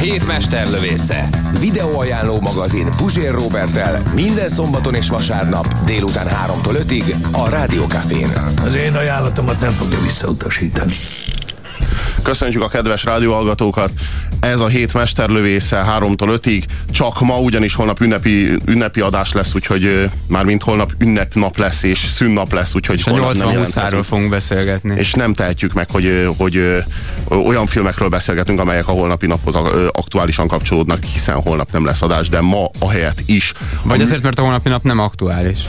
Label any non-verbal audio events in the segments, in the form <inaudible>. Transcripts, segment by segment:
Hét mesterlövésze. Videóajánló magazin Puzsér Robertel minden szombaton és vasárnap délután 3-tól 5-ig a Rádiókafén. Az én ajánlatomat nem fogja visszautasítani. Köszöntjük a kedves rádióhallgatókat! Ez a hét mesterlövésze 3-tól 5-ig, csak ma, ugyanis holnap ünnepi, ünnepi adás lesz, úgyhogy már mint holnap ünnepnap lesz, és szünnap lesz, úgyhogy és a 80 20 fogunk beszélgetni. És nem tehetjük meg, hogy, hogy olyan filmekről beszélgetünk, amelyek a holnapi naphoz aktuálisan kapcsolódnak, hiszen holnap nem lesz adás, de ma a helyet is. Vagy azért, mert a holnapi nap nem aktuális.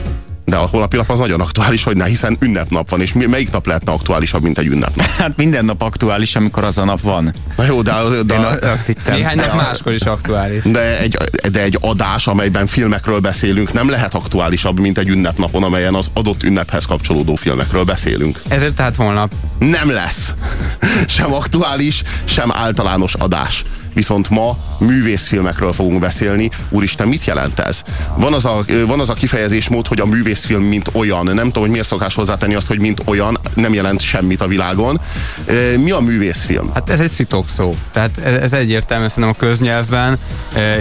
De a holnapi nap az nagyon aktuális, hogy ne, hiszen ünnepnap van, és melyik nap lehetne aktuálisabb, mint egy ünnepnap? <laughs> Hát minden nap aktuális, amikor az a nap van. Na jó, de... de Én azt hittem. Néhány nap máskor is aktuális. De egy, de egy adás, amelyben filmekről beszélünk, nem lehet aktuálisabb, mint egy ünnepnapon, amelyen az adott ünnephez kapcsolódó filmekről beszélünk. Ezért tehát holnap. Nem lesz. <laughs> Sem aktuális, sem általános adás viszont ma művészfilmekről fogunk beszélni. Úristen, mit jelent ez? Van az a, van az a kifejezésmód, hogy a művészfilm mint olyan. Nem tudom, hogy miért szokás hozzátenni azt, hogy mint olyan, nem jelent semmit a világon. Mi a művészfilm? Hát ez egy szitok szó. Tehát ez, ez egyértelmű, szerintem a köznyelvben,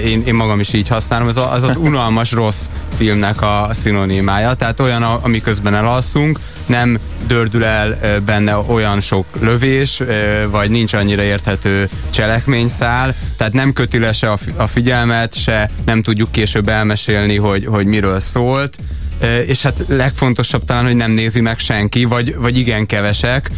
én, én magam is így használom, ez az az unalmas rossz filmnek a szinonimája. Tehát olyan, ami közben elalszunk, nem dördül el benne olyan sok lövés, vagy nincs annyira érthető cselekményszál, tehát nem köti le se a figyelmet, se nem tudjuk később elmesélni, hogy, hogy miről szólt, és hát legfontosabb talán, hogy nem nézi meg senki, vagy, vagy igen kevesek,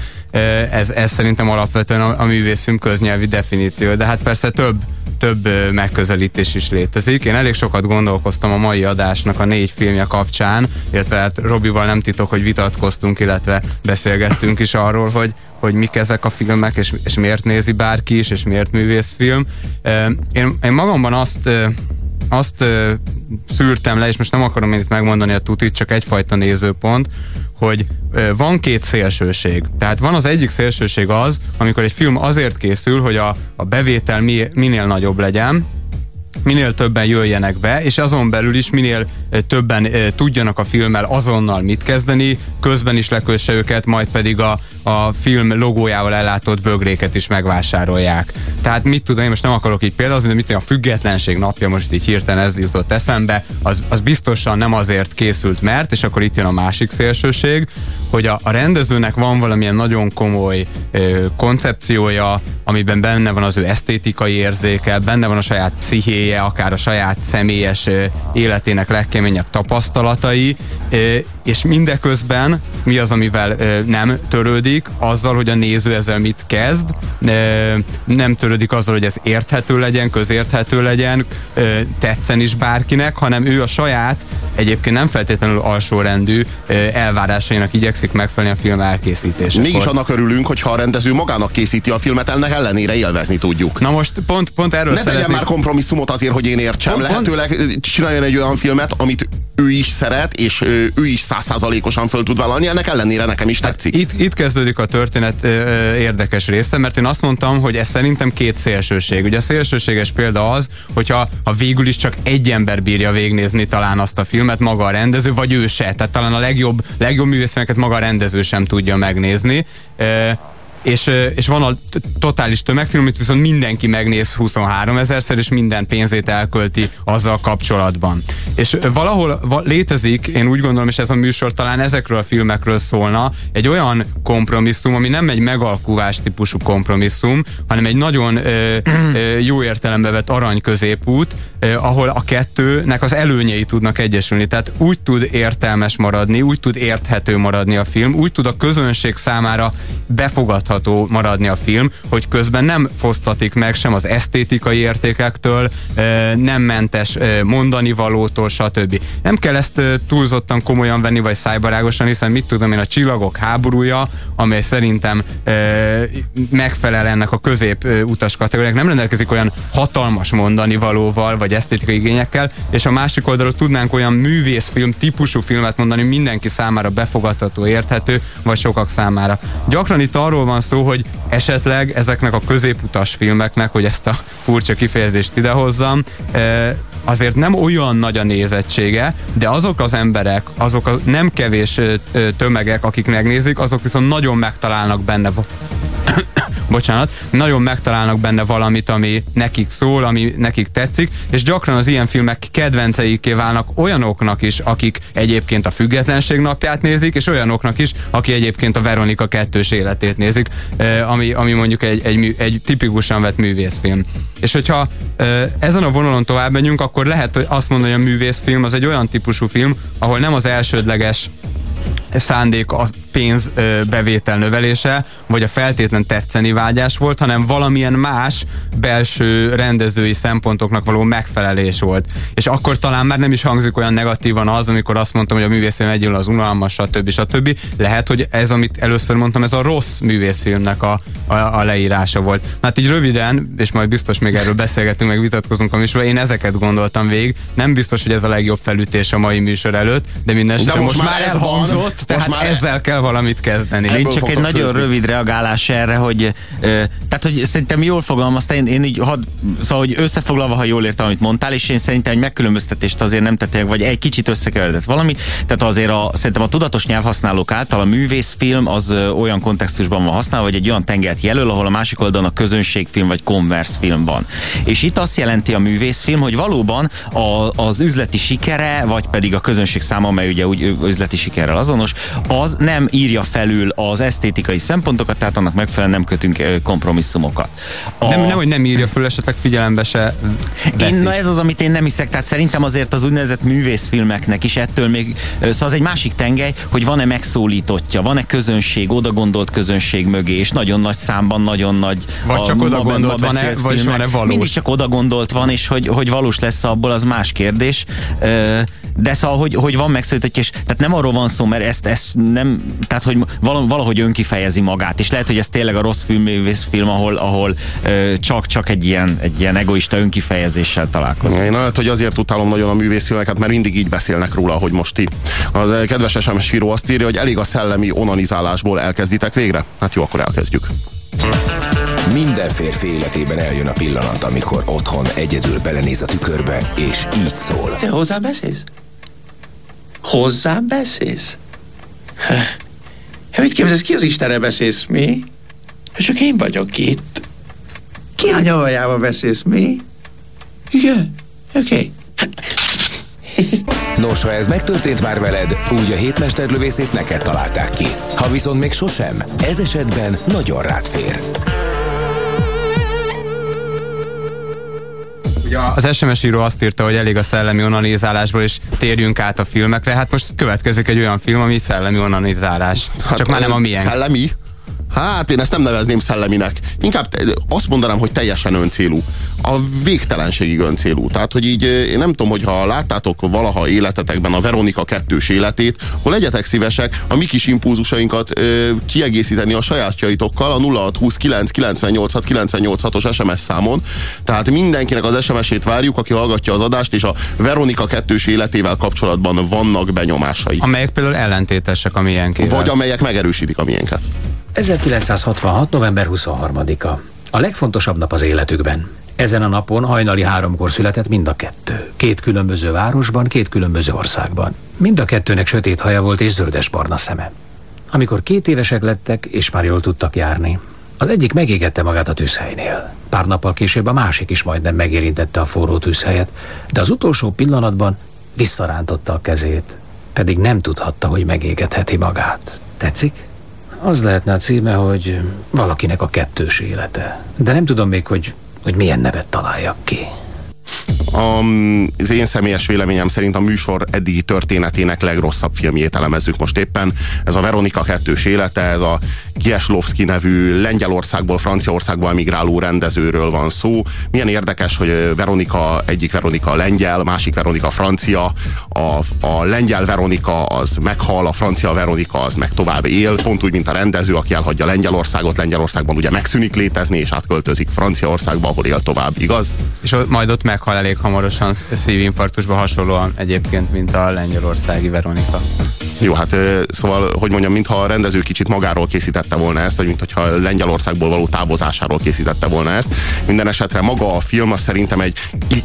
ez, ez szerintem alapvetően a, a művészfilm köznyelvi definíció, de hát persze több több megközelítés is létezik. Én elég sokat gondolkoztam a mai adásnak a négy filmje kapcsán, illetve hát Robival nem titok, hogy vitatkoztunk, illetve beszélgettünk is arról, hogy, hogy mik ezek a filmek, és, és miért nézi bárki is, és miért művészfilm. Én, én magamban azt azt szűrtem le, és most nem akarom én itt megmondani a tutit, csak egyfajta nézőpont, hogy van két szélsőség. Tehát van az egyik szélsőség az, amikor egy film azért készül, hogy a, a bevétel mi, minél nagyobb legyen, minél többen jöjjenek be, és azon belül is minél többen tudjanak a filmmel azonnal mit kezdeni, közben is lekösse őket, majd pedig a, a film logójával ellátott bögréket is megvásárolják. Tehát mit tudom, én most nem akarok így példázni, de mit tudom, a függetlenség napja most így hirtelen ez jutott eszembe, az, az biztosan nem azért készült, mert, és akkor itt jön a másik szélsőség, hogy a, a rendezőnek van valamilyen nagyon komoly ö, koncepciója, amiben benne van az ő esztétikai érzéke, benne van a saját pszichéje, akár a saját személyes életének legkeményebb tapasztalatai, és mindeközben mi az, amivel ö, nem törődik, azzal, hogy a néző ezzel mit kezd, ö, nem törődik azzal, hogy ez érthető legyen, közérthető legyen, ö, tetszen is bárkinek, hanem ő a saját, egyébként nem feltétlenül alsórendű ö, elvárásainak igyekszik megfelelni a film elkészítésekor. Mégis annak örülünk, hogyha a rendező magának készíti a filmet, ennek ellenére élvezni tudjuk. Na most pont, pont erről Ne tegyen szeretnék... már kompromisszumot azért, hogy én értsem. Pont, Lehetőleg csináljon egy olyan filmet, amit ő is szeret, és ő is százszázalékosan föl tud vállalni, ennek ellenére nekem is tetszik. Itt, itt kezdődik a történet ö, érdekes része, mert én azt mondtam, hogy ez szerintem két szélsőség. Ugye a szélsőséges példa az, hogyha ha végül is csak egy ember bírja végnézni talán azt a filmet, maga a rendező, vagy ő se. Tehát talán a legjobb, legjobb művészfilmeket maga a rendező sem tudja megnézni. Ö, és, és van a totális tömegfilm, amit viszont mindenki megnéz 23 ezerszer, és minden pénzét elkölti azzal kapcsolatban. És valahol létezik, én úgy gondolom, és ez a műsor talán ezekről a filmekről szólna, egy olyan kompromisszum, ami nem egy megalkuvás típusú kompromisszum, hanem egy nagyon ö, ö, jó értelembe vett arany középút, eh, ahol a kettőnek az előnyei tudnak egyesülni. Tehát úgy tud értelmes maradni, úgy tud érthető maradni a film, úgy tud a közönség számára befogadható maradni a film, hogy közben nem fosztatik meg sem az esztétikai értékektől, nem mentes mondani valótól, stb. Nem kell ezt túlzottan komolyan venni, vagy szájbarágosan, hiszen mit tudom én, a Csillagok háborúja, amely szerintem megfelel ennek a közép eh, utas kategóriának, nem rendelkezik olyan hatalmas mondani valóval, vagy esztétikai igényekkel, és a másik oldalról tudnánk olyan művészfilm típusú filmet mondani mindenki számára befogadható, érthető, vagy sokak számára. Gyakran itt arról van szó, hogy esetleg ezeknek a középutas filmeknek, hogy ezt a furcsa kifejezést idehozzam, eh, azért nem olyan nagy a nézettsége, de azok az emberek, azok a nem kevés tömegek, akik megnézik, azok viszont nagyon megtalálnak benne bocsánat, nagyon megtalálnak benne valamit, ami nekik szól, ami nekik tetszik, és gyakran az ilyen filmek kedvenceiké válnak olyanoknak is, akik egyébként a függetlenség napját nézik, és olyanoknak is, aki egyébként a Veronika kettős életét nézik, ami, ami mondjuk egy, egy, egy tipikusan vett művészfilm. És hogyha ezen a vonalon tovább megyünk, akkor lehet hogy azt mondani, hogy a művészfilm az egy olyan típusú film, ahol nem az elsődleges szándék a pénz bevétel növelése, vagy a feltétlen tetszeni vágyás volt, hanem valamilyen más belső rendezői szempontoknak való megfelelés volt. És akkor talán már nem is hangzik olyan negatívan az, amikor azt mondtam, hogy a művészfilm együl az unalmas, stb. stb. Lehet, hogy ez, amit először mondtam, ez a rossz művészfilmnek a, a, a leírása volt. Hát így röviden, és majd biztos még erről beszélgetünk, meg vitatkozunk a műsorban, én ezeket gondoltam végig. Nem biztos, hogy ez a legjobb felütés a mai műsor előtt, de minden de most, most már elhangzott, tehát már ezzel kell valamit kezdeni. Én csak egy nagyon főzni. rövid reagálás erre, hogy ö, tehát, hogy szerintem jól fogalmazta, én, én így had, szóval, hogy összefoglalva, ha jól értem, amit mondtál, és én szerintem egy megkülönböztetést azért nem tettek, vagy egy kicsit összekeveredett valami, tehát azért a, szerintem a tudatos nyelvhasználók által a művészfilm az olyan kontextusban van használva, vagy egy olyan tengert jelöl, ahol a másik oldalon a közönségfilm vagy film van. És itt azt jelenti a művészfilm, hogy valóban a, az üzleti sikere, vagy pedig a közönség száma, amely ugye úgy üzleti sikerrel azonos, az nem írja felül az esztétikai szempontokat, tehát annak megfelelően nem kötünk kompromisszumokat. A... Nem, nem, hogy nem írja föl, esetleg figyelembe se veszi. Én, na ez az, amit én nem hiszek, tehát szerintem azért az úgynevezett művészfilmeknek is ettől még, szóval az egy másik tengely, hogy van-e megszólítottja, van-e közönség, oda gondolt közönség mögé, és nagyon nagy számban, nagyon nagy vagy csak oda gondolt van-e, vagy van-e valós? Mindig csak oda gondolt van, és hogy, hogy valós lesz abból, az más kérdés. De szóval, hogy, hogy van megszólítottja, és tehát nem arról van szó, mert ezt, ezt nem, tehát hogy valahogy önkifejezi magát, és lehet, hogy ez tényleg a rossz film, film ahol, ahol csak, csak egy ilyen, egy ilyen egoista önkifejezéssel találkozik. Én lehet, hogy azért utálom nagyon a művészfilmeket, mert mindig így beszélnek róla, hogy most ti. Az kedves SMS író azt írja, hogy elég a szellemi onanizálásból elkezditek végre? Hát jó, akkor elkezdjük. Minden férfi életében eljön a pillanat, amikor otthon egyedül belenéz a tükörbe, és így szól. Te hozzám beszélsz? Hozzám beszélsz? Hát mit képzelsz, ki az Istenre beszélsz, mi? Csak én vagyok itt. Ki a nyavajába beszélsz, mi? Igen, oké. Okay. Nos, ha ez megtörtént már veled, úgy a hétmesterlövészét neked találták ki. Ha viszont még sosem, ez esetben nagyon rád fér. Az SMS író azt írta, hogy elég a szellemi onanizálásból, és térjünk át a filmekre. Hát most következik egy olyan film, ami szellemi onanizálás. Hát, Csak már nem a milyen. Szellemi? Hát én ezt nem nevezném szelleminek. Inkább azt mondanám, hogy teljesen öncélú. A végtelenségig öncélú. Tehát, hogy így én nem tudom, hogyha láttátok valaha életetekben a Veronika kettős életét, akkor legyetek szívesek a mi kis impulzusainkat ö, kiegészíteni a sajátjaitokkal a 0629 986 986-os SMS számon. Tehát mindenkinek az SMS-ét várjuk, aki hallgatja az adást, és a Veronika kettős életével kapcsolatban vannak benyomásai. Amelyek például ellentétesek a miénkével. Vagy amelyek megerősítik a miénket. 1966. november 23-a. A legfontosabb nap az életükben. Ezen a napon hajnali háromkor született mind a kettő. Két különböző városban, két különböző országban. Mind a kettőnek sötét haja volt és zöldes-barna szeme. Amikor két évesek lettek, és már jól tudtak járni, az egyik megégette magát a tűzhelynél. Pár nappal később a másik is majdnem megérintette a forró tűzhelyet, de az utolsó pillanatban visszarántotta a kezét, pedig nem tudhatta, hogy megégetheti magát. Tetszik? Az lehetne a címe, hogy valakinek a kettős élete. De nem tudom még, hogy, hogy milyen nevet találjak ki. Az én személyes véleményem szerint a műsor eddigi történetének legrosszabb filmjét elemezzük most éppen. Ez a Veronika kettős élete, ez a Kieslowski nevű Lengyelországból Franciaországba emigráló rendezőről van szó. Milyen érdekes, hogy Veronika, egyik Veronika lengyel, másik Veronika francia, a, a lengyel Veronika az meghal, a francia Veronika az meg tovább él, pont úgy, mint a rendező, aki elhagyja Lengyelországot, Lengyelországban ugye megszűnik létezni, és átköltözik Franciaországba, ahol él tovább, igaz? És majd ott meghal elég hamarosan szívinfarktusba hasonlóan egyébként, mint a lengyelországi Veronika. Jó, hát szóval, hogy mondjam, mintha a rendező kicsit magáról készítette volna ezt, vagy mintha Lengyelországból való távozásáról készítette volna ezt. Minden esetre maga a film az szerintem egy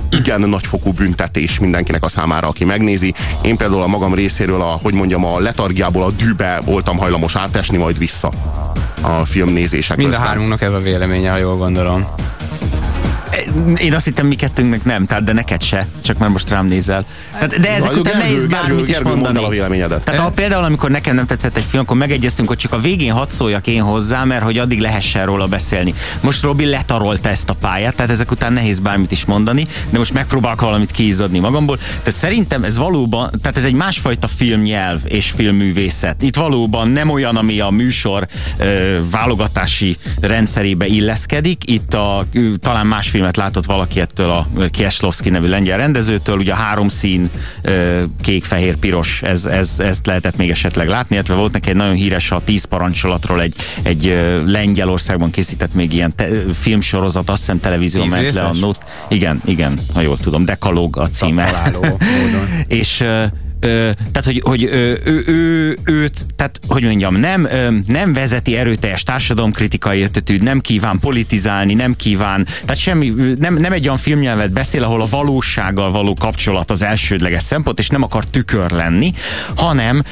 igen nagyfokú büntetés mindenkinek a számára, aki megnézi. Én például a magam részéről, a, hogy mondjam, a letargiából a dűbe voltam hajlamos átesni, majd vissza a film nézések Mind a hármunknak ez a véleménye, ha jól gondolom. Én azt hittem mi kettőnknek nem, tehát de neked se, csak már most rám nézel. Tehát, de ezek Na, után Gergő, nehéz Gergő, bármit is Gergő, mondani. a véleményedet. Tehát ha például, amikor nekem nem tetszett egy film, akkor megegyeztünk, hogy csak a végén hadd szóljak én hozzá, mert hogy addig lehessen róla beszélni. Most Robi letarolta ezt a pályát, tehát ezek után nehéz bármit is mondani, de most megpróbálok valamit kiizzadni magamból. Tehát szerintem ez valóban, tehát ez egy másfajta filmnyelv és filmművészet. Itt valóban nem olyan, ami a műsor ö, válogatási rendszerébe illeszkedik. Itt a, ö, talán más filmet látott valaki ettől a Kieslowski nevű lengyel rendezőtől, ugye a három szín kék, fehér, piros, ez, ez, ezt lehetett még esetleg látni, illetve volt neki egy nagyon híres a tíz parancsolatról egy, egy Lengyelországban készített még ilyen te, filmsorozat, azt hiszem televízió ment le a not. Igen, igen, ha jól tudom, Dekalóg a címe. <laughs> És tehát, hogy, hogy ö, ő, ő, őt, tehát, hogy mondjam, nem, nem vezeti erőteljes társadalomkritikai ötletű, nem kíván politizálni, nem kíván, tehát semmi, nem, nem egy olyan filmnyelvet beszél, ahol a valósággal való kapcsolat az elsődleges szempont, és nem akar tükör lenni, hanem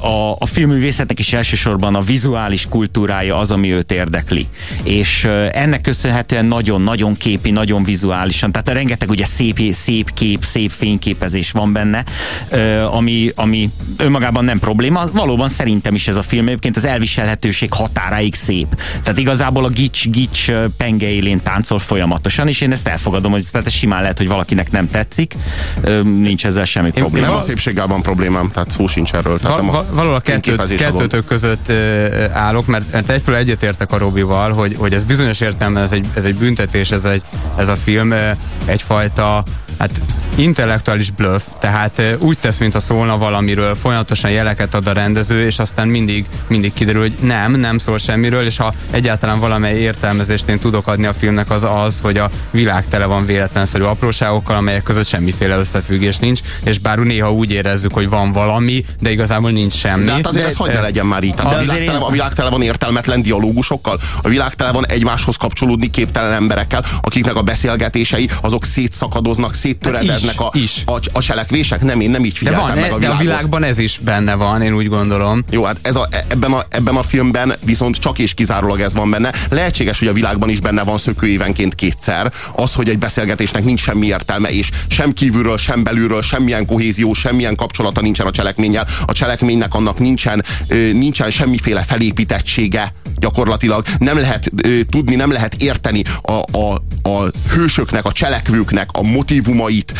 a, a filmművészetnek is elsősorban a vizuális kultúrája az, ami őt érdekli. És ennek köszönhetően nagyon-nagyon képi, nagyon vizuálisan, tehát rengeteg ugye szép, szép kép, szép fényképezés van benne, ami, ami önmagában nem probléma. Valóban szerintem is ez a film egyébként az elviselhetőség határáig szép. Tehát igazából a gics-gics penge élén táncol folyamatosan, és én ezt elfogadom, hogy tehát ez simán lehet, hogy valakinek nem tetszik, nincs ezzel semmi probléma. Nem a szépséggel van problémám, tehát szó sincs erről. Tehát Val, val, valahol a kettőt, kettőtök között állok, mert, mert egyfelől egyetértek a Robival, hogy, hogy ez bizonyos értelemben ez egy, ez egy büntetés, ez, egy, ez a film egyfajta hát intellektuális bluff, tehát úgy tesz, mint a szólna valamiről, folyamatosan jeleket ad a rendező, és aztán mindig, mindig kiderül, hogy nem, nem szól semmiről, és ha egyáltalán valamely értelmezést én tudok adni a filmnek, az az, hogy a világ tele van véletlenszerű apróságokkal, amelyek között semmiféle összefüggés nincs, és bár néha úgy érezzük, hogy van valami, de igazából nincs semmi. De hát azért ez hogy ne legyen már így. Tehát a, világ tele, a világ tele van értelmetlen dialógusokkal, a világ tele van egymáshoz kapcsolódni képtelen emberekkel, akiknek a beszélgetései azok szétszakadoznak, széttöredeznek a, is. a, a cselekvések. Nem, én nem így De figyeltem van, meg a de a világot. világban ez is benne van, én úgy gondolom. Jó, hát ez a, ebben, a, ebben a filmben viszont csak és kizárólag ez van benne. Lehetséges, hogy a világban is benne van szökőévenként kétszer. Az, hogy egy beszélgetésnek nincs semmi értelme, és sem kívülről, sem belülről, semmilyen kohézió, semmilyen kapcsolata nincsen a cselekménnyel. A cselekménynek annak nincsen, nincsen semmiféle felépítettsége gyakorlatilag. Nem lehet tudni, nem lehet érteni a, a, a hősöknek, a cselekvőknek a motivumait,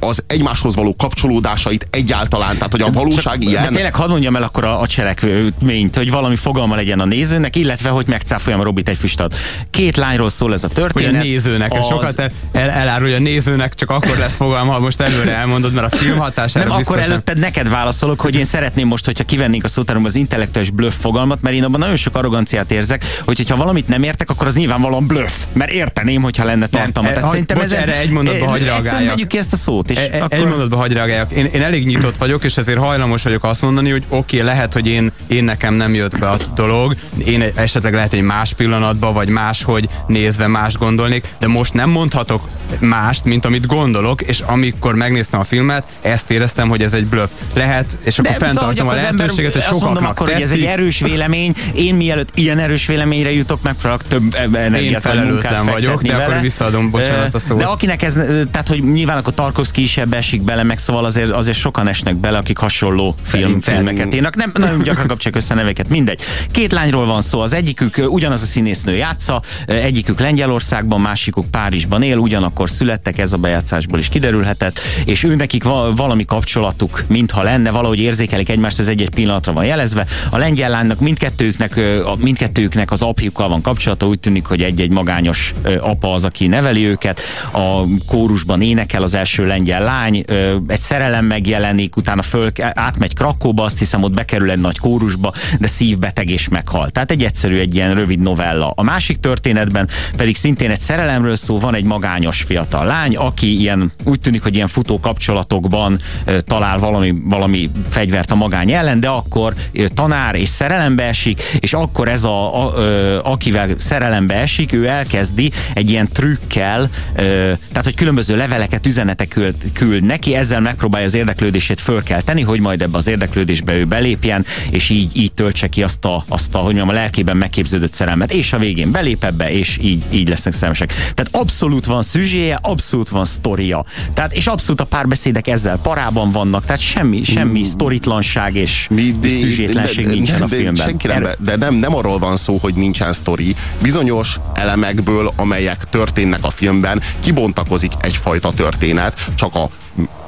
az egymáshoz való kapcsolódásait egyáltalán. Tehát, hogy a valóság Csak- ilyen. De tényleg hadd mondjam el akkor a, a cselekményt, hogy valami fogalma legyen a nézőnek, illetve hogy megcáfoljam Robit egy füstat. Két lányról szól ez a Hogy történet. a nézőnek, ez sokat el, el, elárulja a nézőnek, csak akkor lesz fogalma, ha most előre elmondod, mert a film hatására Nem, akkor előtted neked válaszolok, hogy én szeretném most, hogyha kivennénk a szótáromba az intellektuális bluff fogalmat, mert én abban nagyon sok arroganciát érzek, hogy hogyha valamit nem értek, akkor az nyilvánvalóan bluff, mert érteném, hogyha lenne tartalma. e- Tehát hagy- szerintem bocs, ezen- erre egy mondatba e- hagy reagáljak. vegyük ki ezt a szót, és E- e- akkor... Egy mondatba hagyj reagáljak. Én, én elég nyitott vagyok, és ezért hajlamos vagyok azt mondani, hogy oké, okay, lehet, hogy én, én nekem nem jött be a dolog, én esetleg lehet, hogy más pillanatban, vagy máshogy nézve más gondolnék, de most nem mondhatok mást, mint amit gondolok, és amikor megnéztem a filmet, ezt éreztem, hogy ez egy bluff. Lehet, és akkor De szóval, fenntartom a akkor az ember- lehetőséget, hogy azt mondom sokaknak akkor, hogy ez egy tetszik. erős vélemény. Én mielőtt ilyen erős véleményre jutok, megpróbálok több e- energiát vagy felelőtlen vagyok, de akkor vele. visszaadom, bocsánat, a szót. De akinek ez, tehát hogy nyilván akkor Tarkovsky is ebbe esik bele, meg szóval azért, azért sokan esnek bele, akik hasonló film, Szerintem- filmeket írnak. Nem, nagyon gyakran kapcsolják össze neveket, mindegy. Két lányról van szó, az egyikük ugyanaz a színésznő játsza, egyikük Lengyelországban, másikuk Párizsban él, ugyanakkor születtek, ez a bejátszásból is kiderülhetett, és ő nekik va- valami kapcsolatuk, mintha lenne, valahogy érzékelik egymást, ez egy-egy pillanatra van jelezve. A lengyel lánynak mindkettőjüknek, mindkettőjüknek az apjukkal van kapcsolata, úgy tűnik, hogy egy-egy magányos apa az, aki neveli őket. A kórusban énekel az első lengyel lány, egy szerelem megjelenik, utána föl, átmegy Krakóba, azt hiszem ott bekerül egy nagy kórusba, de szívbeteg és meghal. Tehát egy egyszerű, egy ilyen rövid novella. A másik történetben pedig szintén egy szerelemről szó, van egy magányos fiatal lány, aki ilyen, úgy tűnik, hogy ilyen futó kapcsolatokban ö, talál valami, valami fegyvert a magány ellen, de akkor ö, tanár és szerelembe esik, és akkor ez a, a ö, akivel szerelembe esik, ő elkezdi egy ilyen trükkel, ö, tehát hogy különböző leveleket, üzenetek küld, küld neki, ezzel megpróbálja az érdeklődését fölkelteni, hogy majd ebbe az érdeklődésbe ő belépjen, és így, így töltse ki azt a, azt a, hogy mondjam, a lelkében megképződött szerelmet, és a végén belép ebbe, és így, így lesznek szerelmesek. Tehát abszolút van szüzséje, abszolút van sztoria. Tehát, és abszolút a párbeszédek ezzel parában vannak, tehát semmi, semmi sztoritlanság és, Mi, és szüzsétlenség de- de- nincsen a de- filmben. Senki nem, Erről- de nem, nem arról van szó, hogy nincsen sztori. Bizonyos elemekből, amelyek történnek a filmben, kibontakozik egyfajta történet, csak a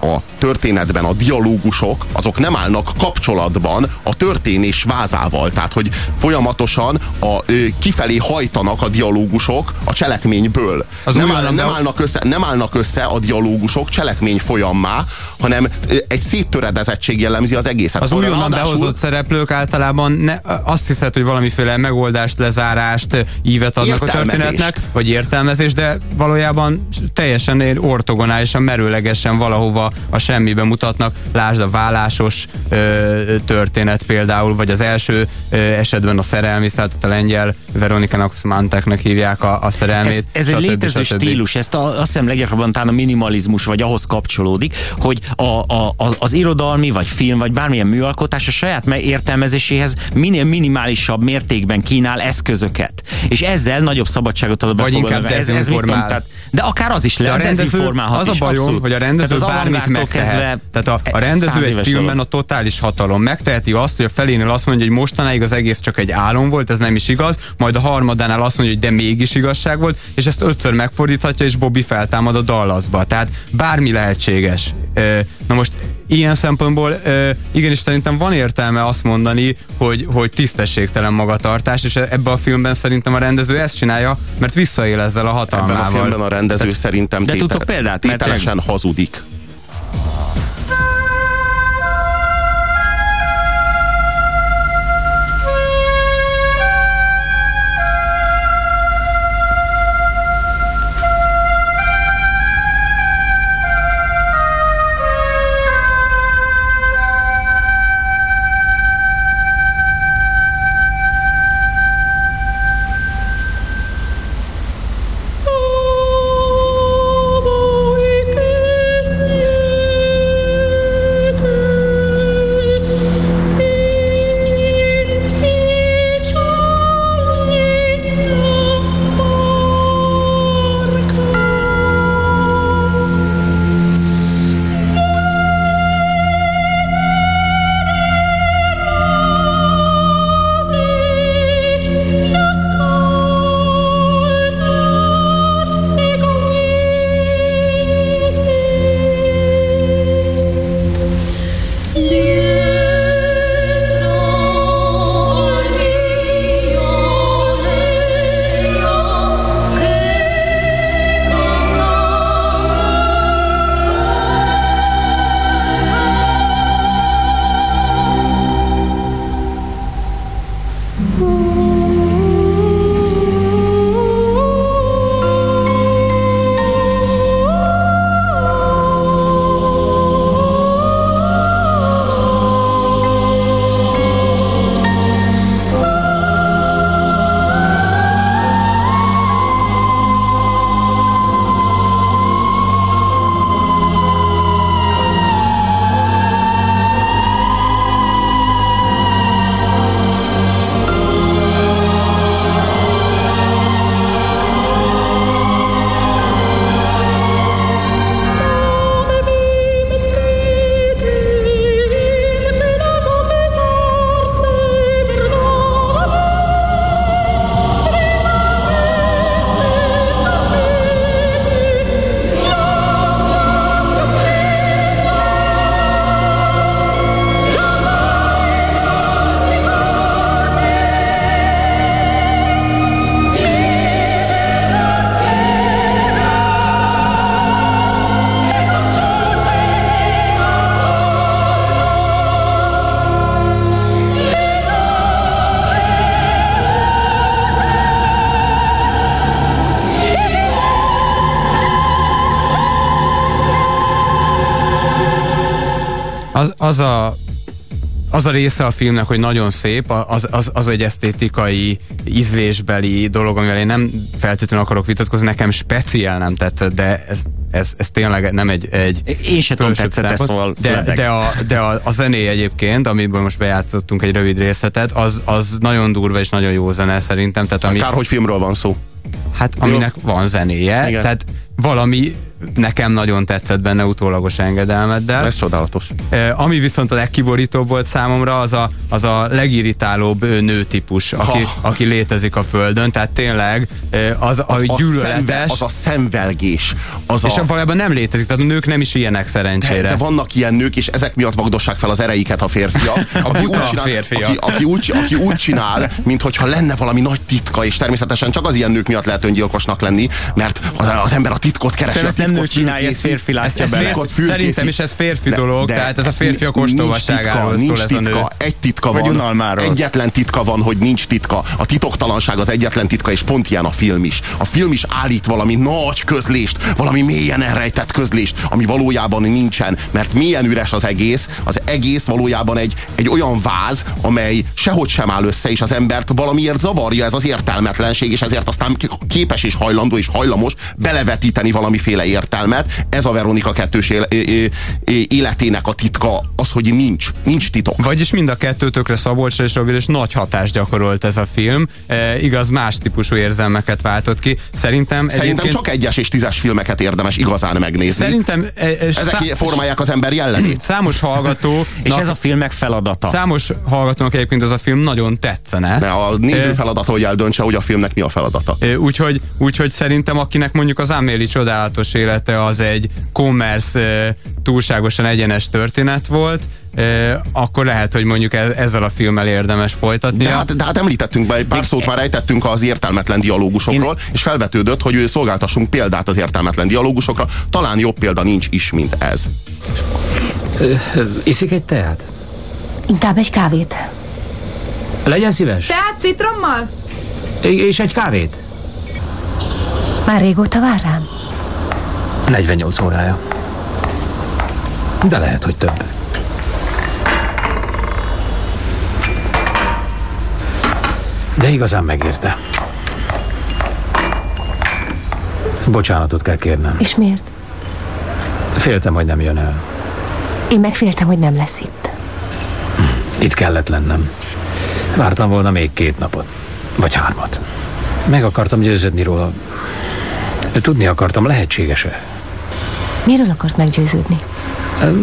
a történetben a dialógusok, azok nem állnak kapcsolatban a történés vázával. Tehát, hogy folyamatosan a, ö, kifelé hajtanak a dialógusok a cselekményből. Az nem, áll, nem, állnak össze, nem állnak össze a dialógusok cselekmény folyammá, hanem ö, egy széttöredezettség jellemzi az egészet. Az Arra újonnan ráadásul- behozott szereplők általában ne, azt hiszed, hogy valamiféle megoldást, lezárást, ívet adnak a történetnek, vagy értelmezés, de valójában teljesen ortogonálisan, merőlegesen valahova a semmibe mutatnak. Lásd a vállásos ö, történet például, vagy az első ö, esetben a szerelmi, tehát a lengyel Veronikának Manteknek hívják a, a szerelmét. Ez, ez egy létező stb. stílus, ezt a, azt hiszem leggyakrabban talán a minimalizmus vagy ahhoz kapcsolódik, hogy a, a, az, az irodalmi, vagy film, vagy bármilyen műalkotás a saját me- értelmezéséhez minél minimálisabb mértékben kínál eszközöket. És ezzel nagyobb szabadságot ad a Vagy befogadónak. inkább ez, ez mit tudom, tehát, De akár az is De a lehet, rendező, az a is, bajom, abszolút. hogy a rendező bármit megtehet. Tehát a, a rendező egy filmben dolog. a totális hatalom. Megteheti azt, hogy a felénél azt mondja, hogy mostanáig az egész csak egy álom volt, ez nem is igaz, majd a harmadánál azt mondja, hogy de mégis igazság volt, és ezt ötször megfordíthatja, és Bobby feltámad a Dallasba. Tehát bármi lehetséges. Na most ilyen szempontból igenis szerintem van értelme azt mondani, hogy, hogy tisztességtelen magatartás, és ebbe a filmben szerintem a rendező ezt csinálja, mert visszaél ezzel a Ebben hatalmával. a filmben a rendező szerintem De tudtok példát? Mert- tételesen hazudik. Az a az a része a filmnek, hogy nagyon szép, az, az, az egy esztétikai, ízlésbeli dolog, amivel én nem feltétlenül akarok vitatkozni, nekem speciál nem tetszett, de ez, ez, ez tényleg nem egy, egy Én se tudom tetszett, ez szóval de, de, a, de a, a zené egyébként, amiből most bejátszottunk egy rövid részletet, az, az nagyon durva és nagyon jó zene szerintem. Tehát ami, Kár, hogy filmről van szó. Hát aminek jó. van zenéje, Igen. tehát valami nekem nagyon tetszett benne utólagos engedelmeddel. Ez csodálatos. Ami viszont a legkiborítóbb volt számomra, az a, az a legirritálóbb nőtípus, aki, aki létezik a Földön, tehát tényleg az, az a gyűlöletes. Szemve, az a szemvelgés. Az és a... valójában nem létezik, tehát a nők nem is ilyenek szerencsére. De, de vannak ilyen nők, és ezek miatt vagdossák fel az ereiket a férfiak. <laughs> a aki buta úgy csinál, férfiak. Aki, aki, úgy, aki úgy csinál, mintha lenne valami nagy titka, és természetesen csak az ilyen nők miatt lehet öngyilkosnak lenni, mert az, az ember a titkot keresi. Szerintem nem nő csinálja, ez férfi látja be. Szerintem is ez férfi de, dolog, de tehát ez a férfiak ostobaságáról nincs szól titka, ez a nő. Egy titka van, egyetlen titka van, hogy nincs titka. A titoktalanság az egyetlen titka, és pont ilyen a film is. A film is állít valami nagy közlést, valami mélyen elrejtett közlést, ami valójában nincsen, mert milyen üres az egész, az egész valójában egy, egy olyan váz, amely sehogy sem áll össze, és az embert valamiért zavarja ez az értelmetlenség, és ezért aztán képes és hajlandó és hajlamos belevetíteni valamiféle értelmet. Ez a Veronika kettős életének a titka az, hogy nincs, nincs titok. Vagyis mind a kettőtökre Szabolcsra és Robi és nagy hatást gyakorolt ez a film. E, igaz, más típusú érzelmeket váltott ki. Szerintem Szerintem csak egyes és tízes filmeket érdemes igazán megnézni. Szerintem e, e, ezek szá- formálják az ember jellemét. <clears throat> Számos hallgató. <clears throat> és ez a filmek feladata. Számos hallgatónak egyébként ez a film nagyon tetszene. De a néző feladata, hogy eldöntse, hogy a filmnek mi a feladata. Úgyhogy, úgyhogy szerintem akinek mondjuk az Amélie csodálatos élete az egy commerce túlságosan egyenes történet volt, akkor lehet, hogy mondjuk ezzel a filmmel érdemes folytatni. De hát, de hát említettünk be, egy pár szót már ejtettünk az értelmetlen dialógusokról, Én... és felvetődött, hogy szolgáltassunk példát az értelmetlen dialógusokra. Talán jobb példa nincs is, mint ez. Iszik egy teát? Inkább egy kávét. Legyen szíves. Teát citrommal? És egy kávét? Már régóta vár rám? 48 órája. De lehet, hogy több. De igazán megérte. Bocsánatot kell kérnem. És miért? Féltem, hogy nem jön el. Én megféltem, hogy nem lesz itt. Itt kellett lennem. Vártam volna még két napot. Vagy hármat. Meg akartam győződni róla. Tudni akartam, lehetséges-e. Miről akart meggyőződni?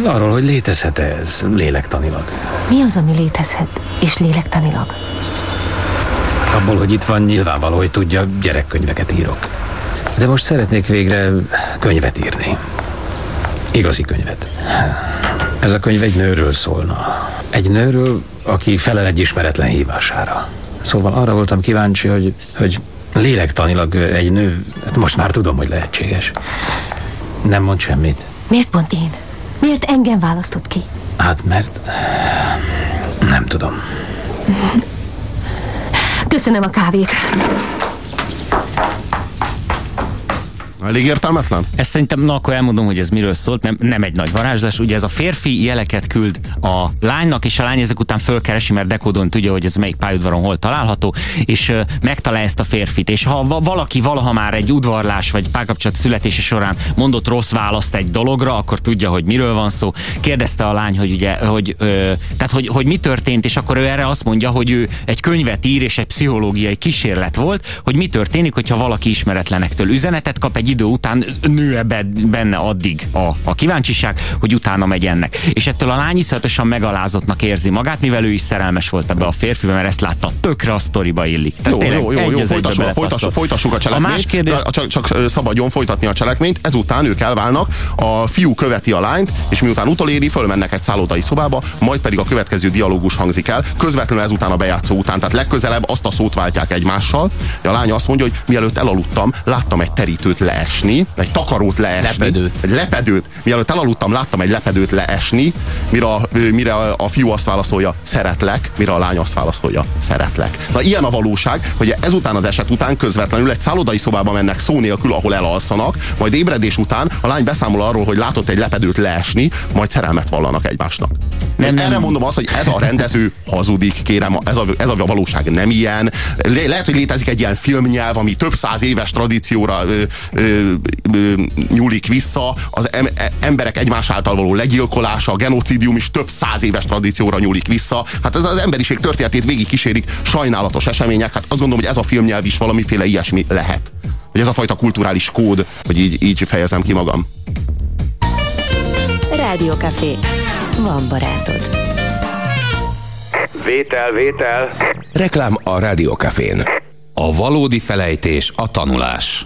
Arról, hogy létezhet -e ez lélektanilag. Mi az, ami létezhet, és lélektanilag? Abból, hogy itt van, nyilvánvaló, hogy tudja, gyerekkönyveket írok. De most szeretnék végre könyvet írni. Igazi könyvet. Ez a könyv egy nőről szólna. Egy nőről, aki felel egy ismeretlen hívására. Szóval arra voltam kíváncsi, hogy, hogy lélektanilag egy nő, hát most már tudom, hogy lehetséges. Nem mond semmit. Miért pont én? Miért engem választott ki? Hát mert... Nem tudom. Köszönöm a kávét. Elég értelmetlen? Ezt szerintem, na akkor elmondom, hogy ez miről szólt, nem, nem egy nagy varázslás. Ugye ez a férfi jeleket küld a lánynak, és a lány ezek után fölkeresi, mert dekódon tudja, hogy ez melyik pályaudvaron hol található, és uh, megtalálja ezt a férfit. És ha va- valaki valaha már egy udvarlás vagy párkapcsolat születése során mondott rossz választ egy dologra, akkor tudja, hogy miről van szó. Kérdezte a lány, hogy ugye, hogy, uh, tehát, hogy, hogy mi történt, és akkor ő erre azt mondja, hogy ő egy könyvet ír, és egy pszichológiai kísérlet volt, hogy mi történik, hogyha valaki ismeretlenektől üzenetet kap egy idő után nő benne addig a, a kíváncsiság, hogy utána megy ennek. És ettől a lány iszonyatosan megalázottnak érzi magát, mivel ő is szerelmes volt ebbe a férfibe, mert ezt látta tökre a sztoriba illik. Tehát jó, jó, jó, jó, folytassuk, folytassuk, folytassuk a cselekményt. A más kérdés... csak, csak szabadjon folytatni a cselekményt, ezután ők elválnak, a fiú követi a lányt, és miután utoléri, fölmennek egy szállodai szobába, majd pedig a következő dialógus hangzik el, közvetlenül ezután a bejátszó után, tehát legközelebb azt a szót váltják egymással. A lány azt mondja, hogy mielőtt elaludtam, láttam egy terítőt le leesni, egy takarót leesni. Lepedőt. Egy lepedőt. Mielőtt elaludtam, láttam egy lepedőt leesni, mire a, mire a fiú azt válaszolja, szeretlek, mire a lány azt válaszolja, szeretlek. Na ilyen a valóság, hogy ezután az eset után közvetlenül egy szállodai szobába mennek szó nélkül, ahol elalszanak, majd ébredés után a lány beszámol arról, hogy látott egy lepedőt leesni, majd szerelmet vallanak egymásnak. Nem, nem. Erre mondom azt, hogy ez a rendező hazudik, kérem, ez a, ez a valóság nem ilyen. Le, lehet, hogy létezik egy ilyen filmnyelv, ami több száz éves tradícióra ö, ö, ö, nyúlik vissza, az em, e, emberek egymás által való legyilkolása, a genocidium is több száz éves tradícióra nyúlik vissza. Hát ez az emberiség történetét végig kísérik sajnálatos események. Hát azt gondolom, hogy ez a filmnyelv is valamiféle ilyesmi lehet. Hogy ez a fajta kulturális kód, hogy így, így fejezem ki magam. Rádiókafé. Van barátod. Vétel, vétel. Reklám a Rádiókafén. A valódi felejtés a tanulás.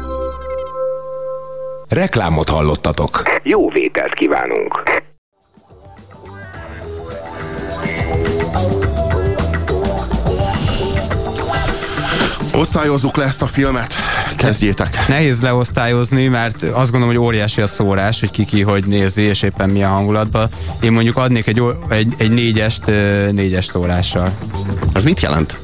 Reklámot hallottatok. Jó vételt kívánunk! Osztályozzuk le ezt a filmet. Kezdjétek. Nehéz leosztályozni, mert azt gondolom, hogy óriási a szórás, hogy ki ki hogy nézi, és éppen milyen hangulatban. Én mondjuk adnék egy, egy, egy négyest négyes szórással. Az mit jelent?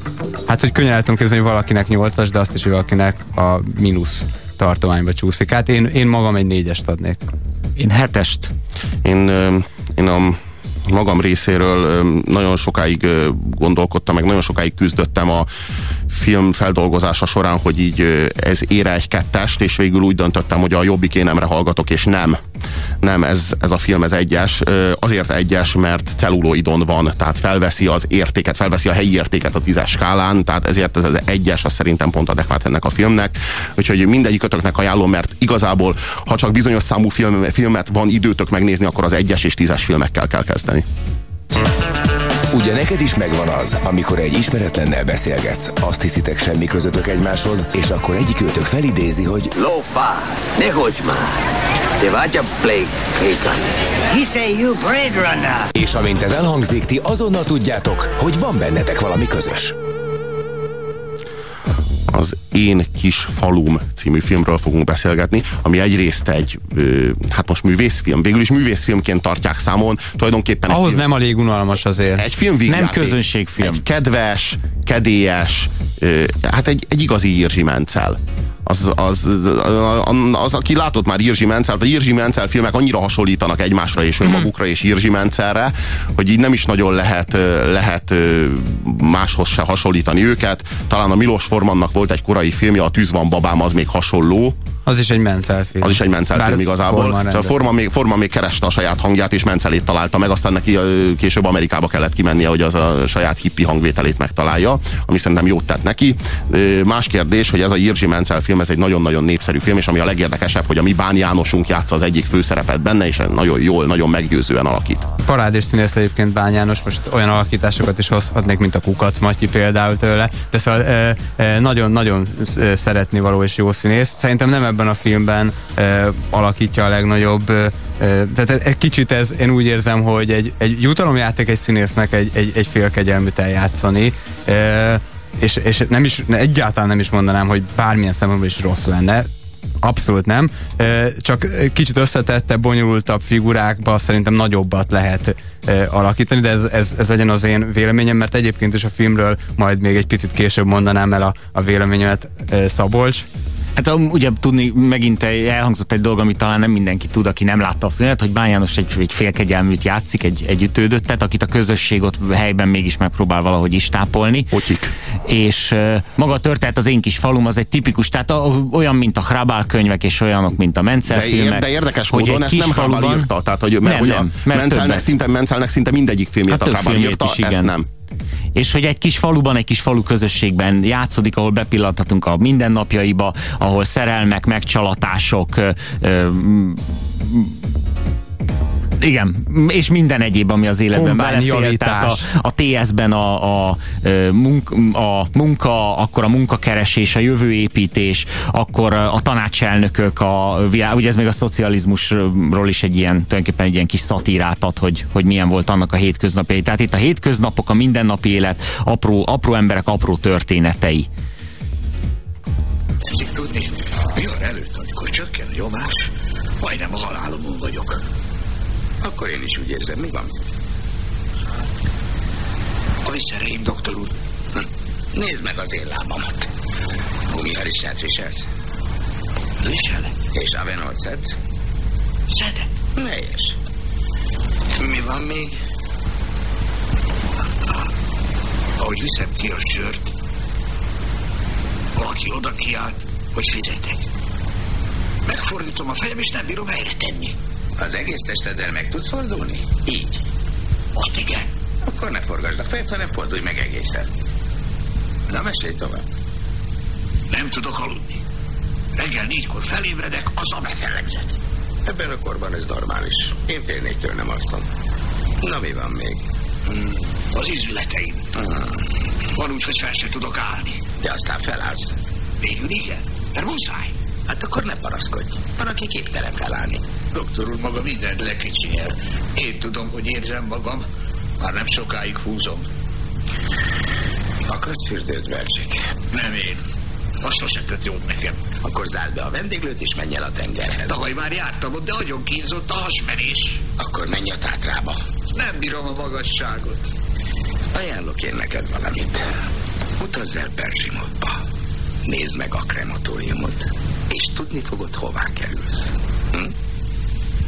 Hát, hogy könnyen el tudom képzelni, hogy valakinek nyolcas, de azt is, hogy valakinek a mínusz tartományba csúszik. Hát én, én magam egy négyest adnék. Én hetest. Én, én a magam részéről nagyon sokáig gondolkodtam, meg nagyon sokáig küzdöttem a film feldolgozása során, hogy így ez ére egy kettest, és végül úgy döntöttem, hogy a jobbik énemre hallgatok, és nem. Nem, ez, ez a film ez egyes. Azért egyes, mert celluloidon van, tehát felveszi az értéket, felveszi a helyi értéket a tízes skálán, tehát ezért ez, ez egyes, az szerintem pont adekvát ennek a filmnek. Úgyhogy mindegyikötöknek ajánlom, mert igazából, ha csak bizonyos számú film, filmet van időtök megnézni, akkor az egyes és tízes filmekkel kell kezdeni. Ugye neked is megvan az, amikor egy ismeretlennel beszélgetsz, azt hiszitek semmi közöttök egymáshoz, és akkor egyik őtök felidézi, hogy Lópá, ne hogy már! Te vagy a Blake Hagan. He say you Blade Runner. És amint ez elhangzik, ti azonnal tudjátok, hogy van bennetek valami közös az Én kis falum című filmről fogunk beszélgetni, ami egyrészt egy, hát most művészfilm, végül is művészfilmként tartják számon, tulajdonképpen... Ahhoz film, nem elég unalmas azért. Egy film Nem közönségfilm. Egy kedves, kedélyes, hát egy, egy igazi Irzsi Mencel az, az, az, az, aki látott már Irzsi Mencelt, a Irzsi Mencel filmek annyira hasonlítanak egymásra és önmagukra és Irzsi Mencelre, hogy így nem is nagyon lehet, lehet máshoz se hasonlítani őket. Talán a Milos Formannak volt egy korai filmje, a Tűz van babám, az még hasonló. Az is egy Mencel film. Az is egy Mencel film igazából. Forman, a Forman még, Forman még kereste a saját hangját, és Mencelét találta meg, aztán neki később Amerikába kellett kimennie, hogy az a saját hippi hangvételét megtalálja, ami szerintem jót tett neki. Más kérdés, hogy ez a Irzsi Mencel film, ez egy nagyon-nagyon népszerű film, és ami a legérdekesebb, hogy a mi Bán Jánosunk játsza az egyik főszerepet benne, és nagyon jól, nagyon meggyőzően alakít. Parádés színész egyébként Bán János, most olyan alakításokat is hozhatnék, mint a Kukac Matyi például tőle, de szóval nagyon-nagyon szeretni való és jó színész. Szerintem nem ebben a filmben alakítja a legnagyobb tehát egy kicsit ez, én úgy érzem, hogy egy, egy jutalomjáték egy színésznek egy, egy, egy félkegyelműt eljátszani, és, és nem is, egyáltalán nem is mondanám, hogy bármilyen szempontból is rossz lenne, abszolút nem, csak kicsit összetette, bonyolultabb figurákba szerintem nagyobbat lehet alakítani, de ez, ez, ez legyen az én véleményem, mert egyébként is a filmről majd még egy picit később mondanám el a, a véleményemet Szabolcs, Hát ugye tudni, megint elhangzott egy dolog, amit talán nem mindenki tud, aki nem látta a filmet, hogy Bán János egy, egy félkegyelműt játszik, egy, egy ütődöttet, akit a közösség ott helyben mégis megpróbál valahogy is tápolni. Otyik. És uh, maga a történet az én kis falum, az egy tipikus, tehát a, olyan, mint a Hrabál könyvek, és olyanok, mint a Menzel de, filmek. De érdekes hogy módon ezt nem Hrabál írta, tehát hogy, mert, nem, nem, mert Mencelnek, szinte, Mencelnek szinte mindegyik filmjét hát a Hrabál írta, is, igen. ezt nem és hogy egy kis faluban, egy kis falu közösségben játszódik, ahol bepillanthatunk a mindennapjaiba, ahol szerelmek, megcsalatások, ö, ö, Igen, és minden egyéb, ami az életben belefér, tehát a, a TS-ben a, a, munka, a munka, akkor a munkakeresés, a jövőépítés, akkor a tanácselnökök, a, ugye ez még a szocializmusról is egy ilyen, tulajdonképpen egy ilyen kis szatírát ad, hogy, hogy milyen volt annak a hétköznapjai. Tehát itt a hétköznapok, a mindennapi élet, apró, apró emberek, apró történetei. Tetszik tudni, mi van előtt, amikor csökken a nyomás, majdnem a vagyok. Akkor én is úgy érzem, mi van? A visszereim, doktor úr. Hm. Nézd meg az én lábamat. Gumiharissát viselsz? Viselek. És Avenort szedsz? Szedek. Melyes. Mi van még? Ahogy viszem ki a sört, valaki oda kiált, hogy fizetek. Megfordítom a fejem, és nem bírom helyre tenni. Az egész testeddel meg tudsz fordulni? Így. Most igen. Akkor ne forgasd a fejed, hanem fordulj meg egészen. Na, mesélj tovább. Nem tudok aludni. Reggel négykor felébredek, az a befellegzett. Ebben a korban ez normális. Én fél négytől nem alszom. Na, mi van még? Hmm, az izületeim. Hmm. Van úgy, hogy fel se tudok állni. De aztán felállsz. Végül igen, mert muszáj. Hát akkor ne paraszkodj. Van, aki képtelen felállni. Doktor úr, maga mindent lekicsinyel. Én tudom, hogy érzem magam. Már nem sokáig húzom. Akarsz fürdőt, Bercsik? Nem én. Az sose tett jót nekem. Akkor zárd be a vendéglőt és menj el a tengerhez. Tavaly már jártam ott, de nagyon kínzott a hasmenés. Akkor menj a tátrába. Nem bírom a magasságot. Ajánlok én neked valamit. Utazz el Perzsimovba. Nézd meg a krematóriumot, és tudni fogod, hová kerülsz. Hm?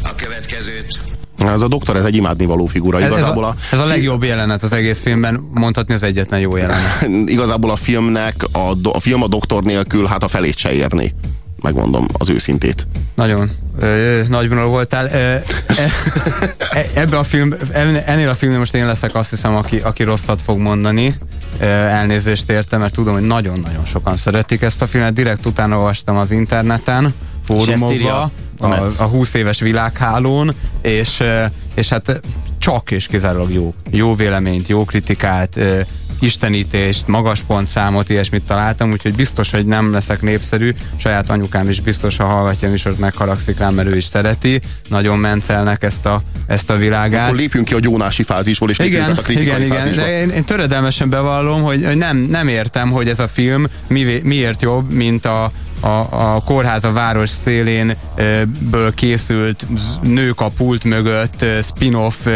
A következőt. Ez a doktor, ez egy imádnivaló figura. Igazából ez, a, ez a legjobb jelenet az egész filmben, mondhatni az egyetlen jó jelenet. <laughs> Igazából a filmnek, a, a film a doktor nélkül hát a felét se érni. Megmondom az őszintét. Nagyon ö, nagyvonalú voltál. Ö, e, e, ebbe a film, ennél a filmnél most én leszek azt hiszem, aki, aki rosszat fog mondani. Elnézést értem, mert tudom, hogy nagyon-nagyon sokan szeretik ezt a filmet. Direkt utána olvastam az interneten, fórumokba, a, a 20 éves világhálón, és, és hát csak és kizárólag jó, jó véleményt, jó kritikát, istenítést, magas pontszámot, ilyesmit találtam, úgyhogy biztos, hogy nem leszek népszerű. Saját anyukám is biztos, ha hallgatja a műsort, megharagszik rám, mert ő is szereti. Nagyon mencelnek ezt a, ezt a világát. Akkor lépjünk ki a gyónási fázisból, és igen, a kritikai igen, igen, de én, én töredelmesen bevallom, hogy, hogy nem, nem értem, hogy ez a film mi, miért jobb, mint a, a, a kórház a város szélén ből készült nők a pult mögött spin-off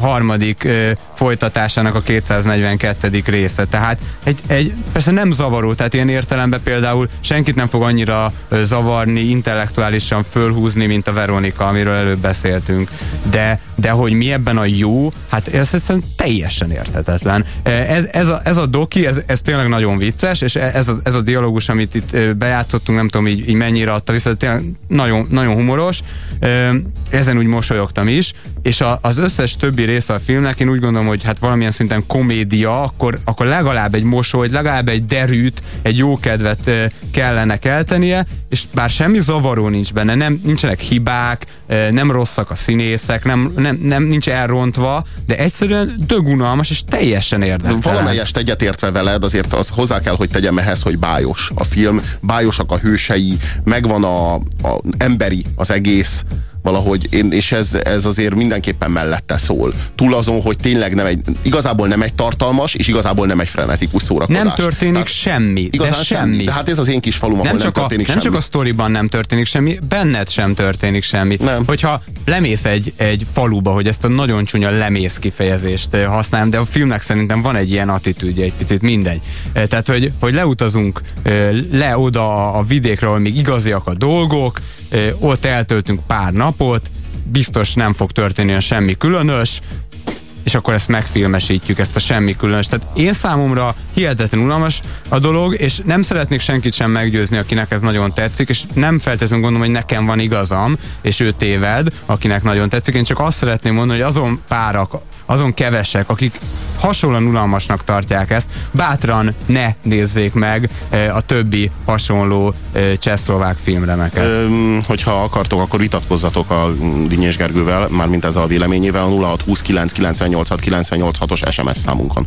harmadik folytatásának a 242. része. Tehát egy, egy, persze nem zavaró, tehát ilyen értelemben például senkit nem fog annyira zavarni, intellektuálisan fölhúzni, mint a Veronika, amiről előbb beszéltünk. De, de hogy mi ebben a jó, hát ez, ez teljesen érthetetlen. Ez, ez, a, ez a doki, ez, ez tényleg nagyon vicces, és ez a, ez a dialógus, amit itt bejátszottunk, nem tudom így, így mennyire adta vissza, tényleg nagyon, nagyon humoros. Ezen úgy mosolyogtam is, és a, az összes többi része a filmnek, én úgy gondolom, hogy hát valamilyen szinten komédia, akkor, akkor legalább egy mosolyt, legalább egy derűt, egy jó kedvet kellene keltenie, és bár semmi zavaró nincs benne, nem, nincsenek hibák, nem rosszak a színészek, nem, nem, nem nincs elrontva, de egyszerűen dögunalmas és teljesen érdekes. Valamelyest egyetértve veled, azért az hozzá kell, hogy tegyem ehhez, hogy bájos a film, bájosak a hősei, megvan a, a emberi az egész, valahogy, én, és ez, ez azért mindenképpen mellette szól. Túl azon, hogy tényleg nem egy, igazából nem egy tartalmas, és igazából nem egy frenetikus szórakozás. Nem történik Tehát semmi, igazán de semmi. semmi. De hát ez az én kis falum, nem ahol csak nem történik a, semmi. Nem csak a sztoriban nem történik semmi, benned sem történik semmi. Nem. Hogyha lemész egy, egy faluba, hogy ezt a nagyon csúnya lemész kifejezést használom, de a filmnek szerintem van egy ilyen attitűdje, egy picit mindegy. Tehát, hogy, hogy leutazunk le oda a vidékre, ahol még igaziak a dolgok, ott eltöltünk pár napot, biztos nem fog történni semmi különös, és akkor ezt megfilmesítjük, ezt a semmi különös. Tehát én számomra hihetetlen unalmas a dolog, és nem szeretnék senkit sem meggyőzni, akinek ez nagyon tetszik, és nem feltétlenül gondolom, hogy nekem van igazam, és ő téved, akinek nagyon tetszik. Én csak azt szeretném mondani, hogy azon párak, azon kevesek, akik hasonlóan unalmasnak tartják ezt, bátran ne nézzék meg a többi hasonló csehszlovák filmremeket. Öm, hogyha akartok, akkor vitatkozzatok a Dinyés Gergővel, mármint ezzel a véleményével a 0629 986 986 os SMS számunkon.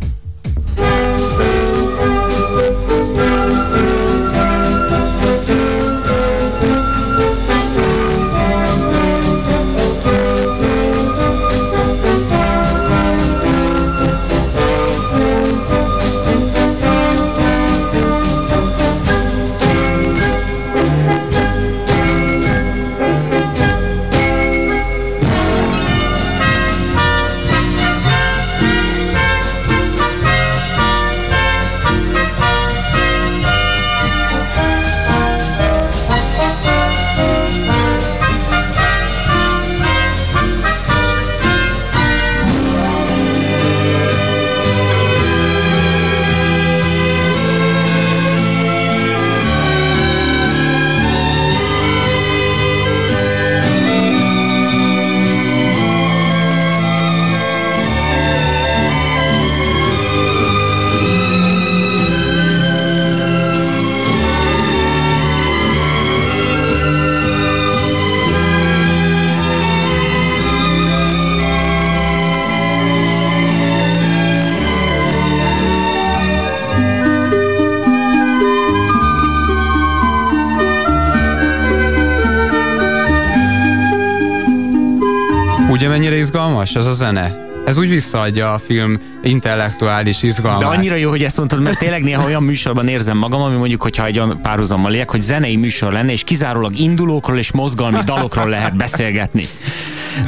Ez a zene? Ez úgy visszaadja a film intellektuális izgalmát. De annyira jó, hogy ezt mondtad, mert tényleg néha olyan műsorban érzem magam, ami mondjuk, hogyha egy olyan párhuzammal éljek, hogy zenei műsor lenne, és kizárólag indulókról és mozgalmi dalokról lehet beszélgetni.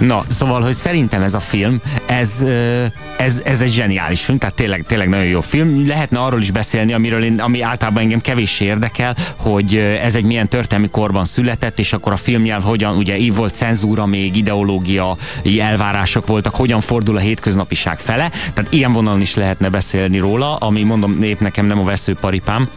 Na, szóval, hogy szerintem ez a film, ez, ez, ez egy zseniális film, tehát tényleg, tényleg nagyon jó film. Lehetne arról is beszélni, amiről én, ami általában engem kevés érdekel, hogy ez egy milyen történelmi korban született, és akkor a filmjel hogyan, ugye így volt cenzúra, még ideológia, elvárások voltak, hogyan fordul a hétköznapiság fele. Tehát ilyen vonalon is lehetne beszélni róla, ami mondom, épp nekem nem a veszőparipám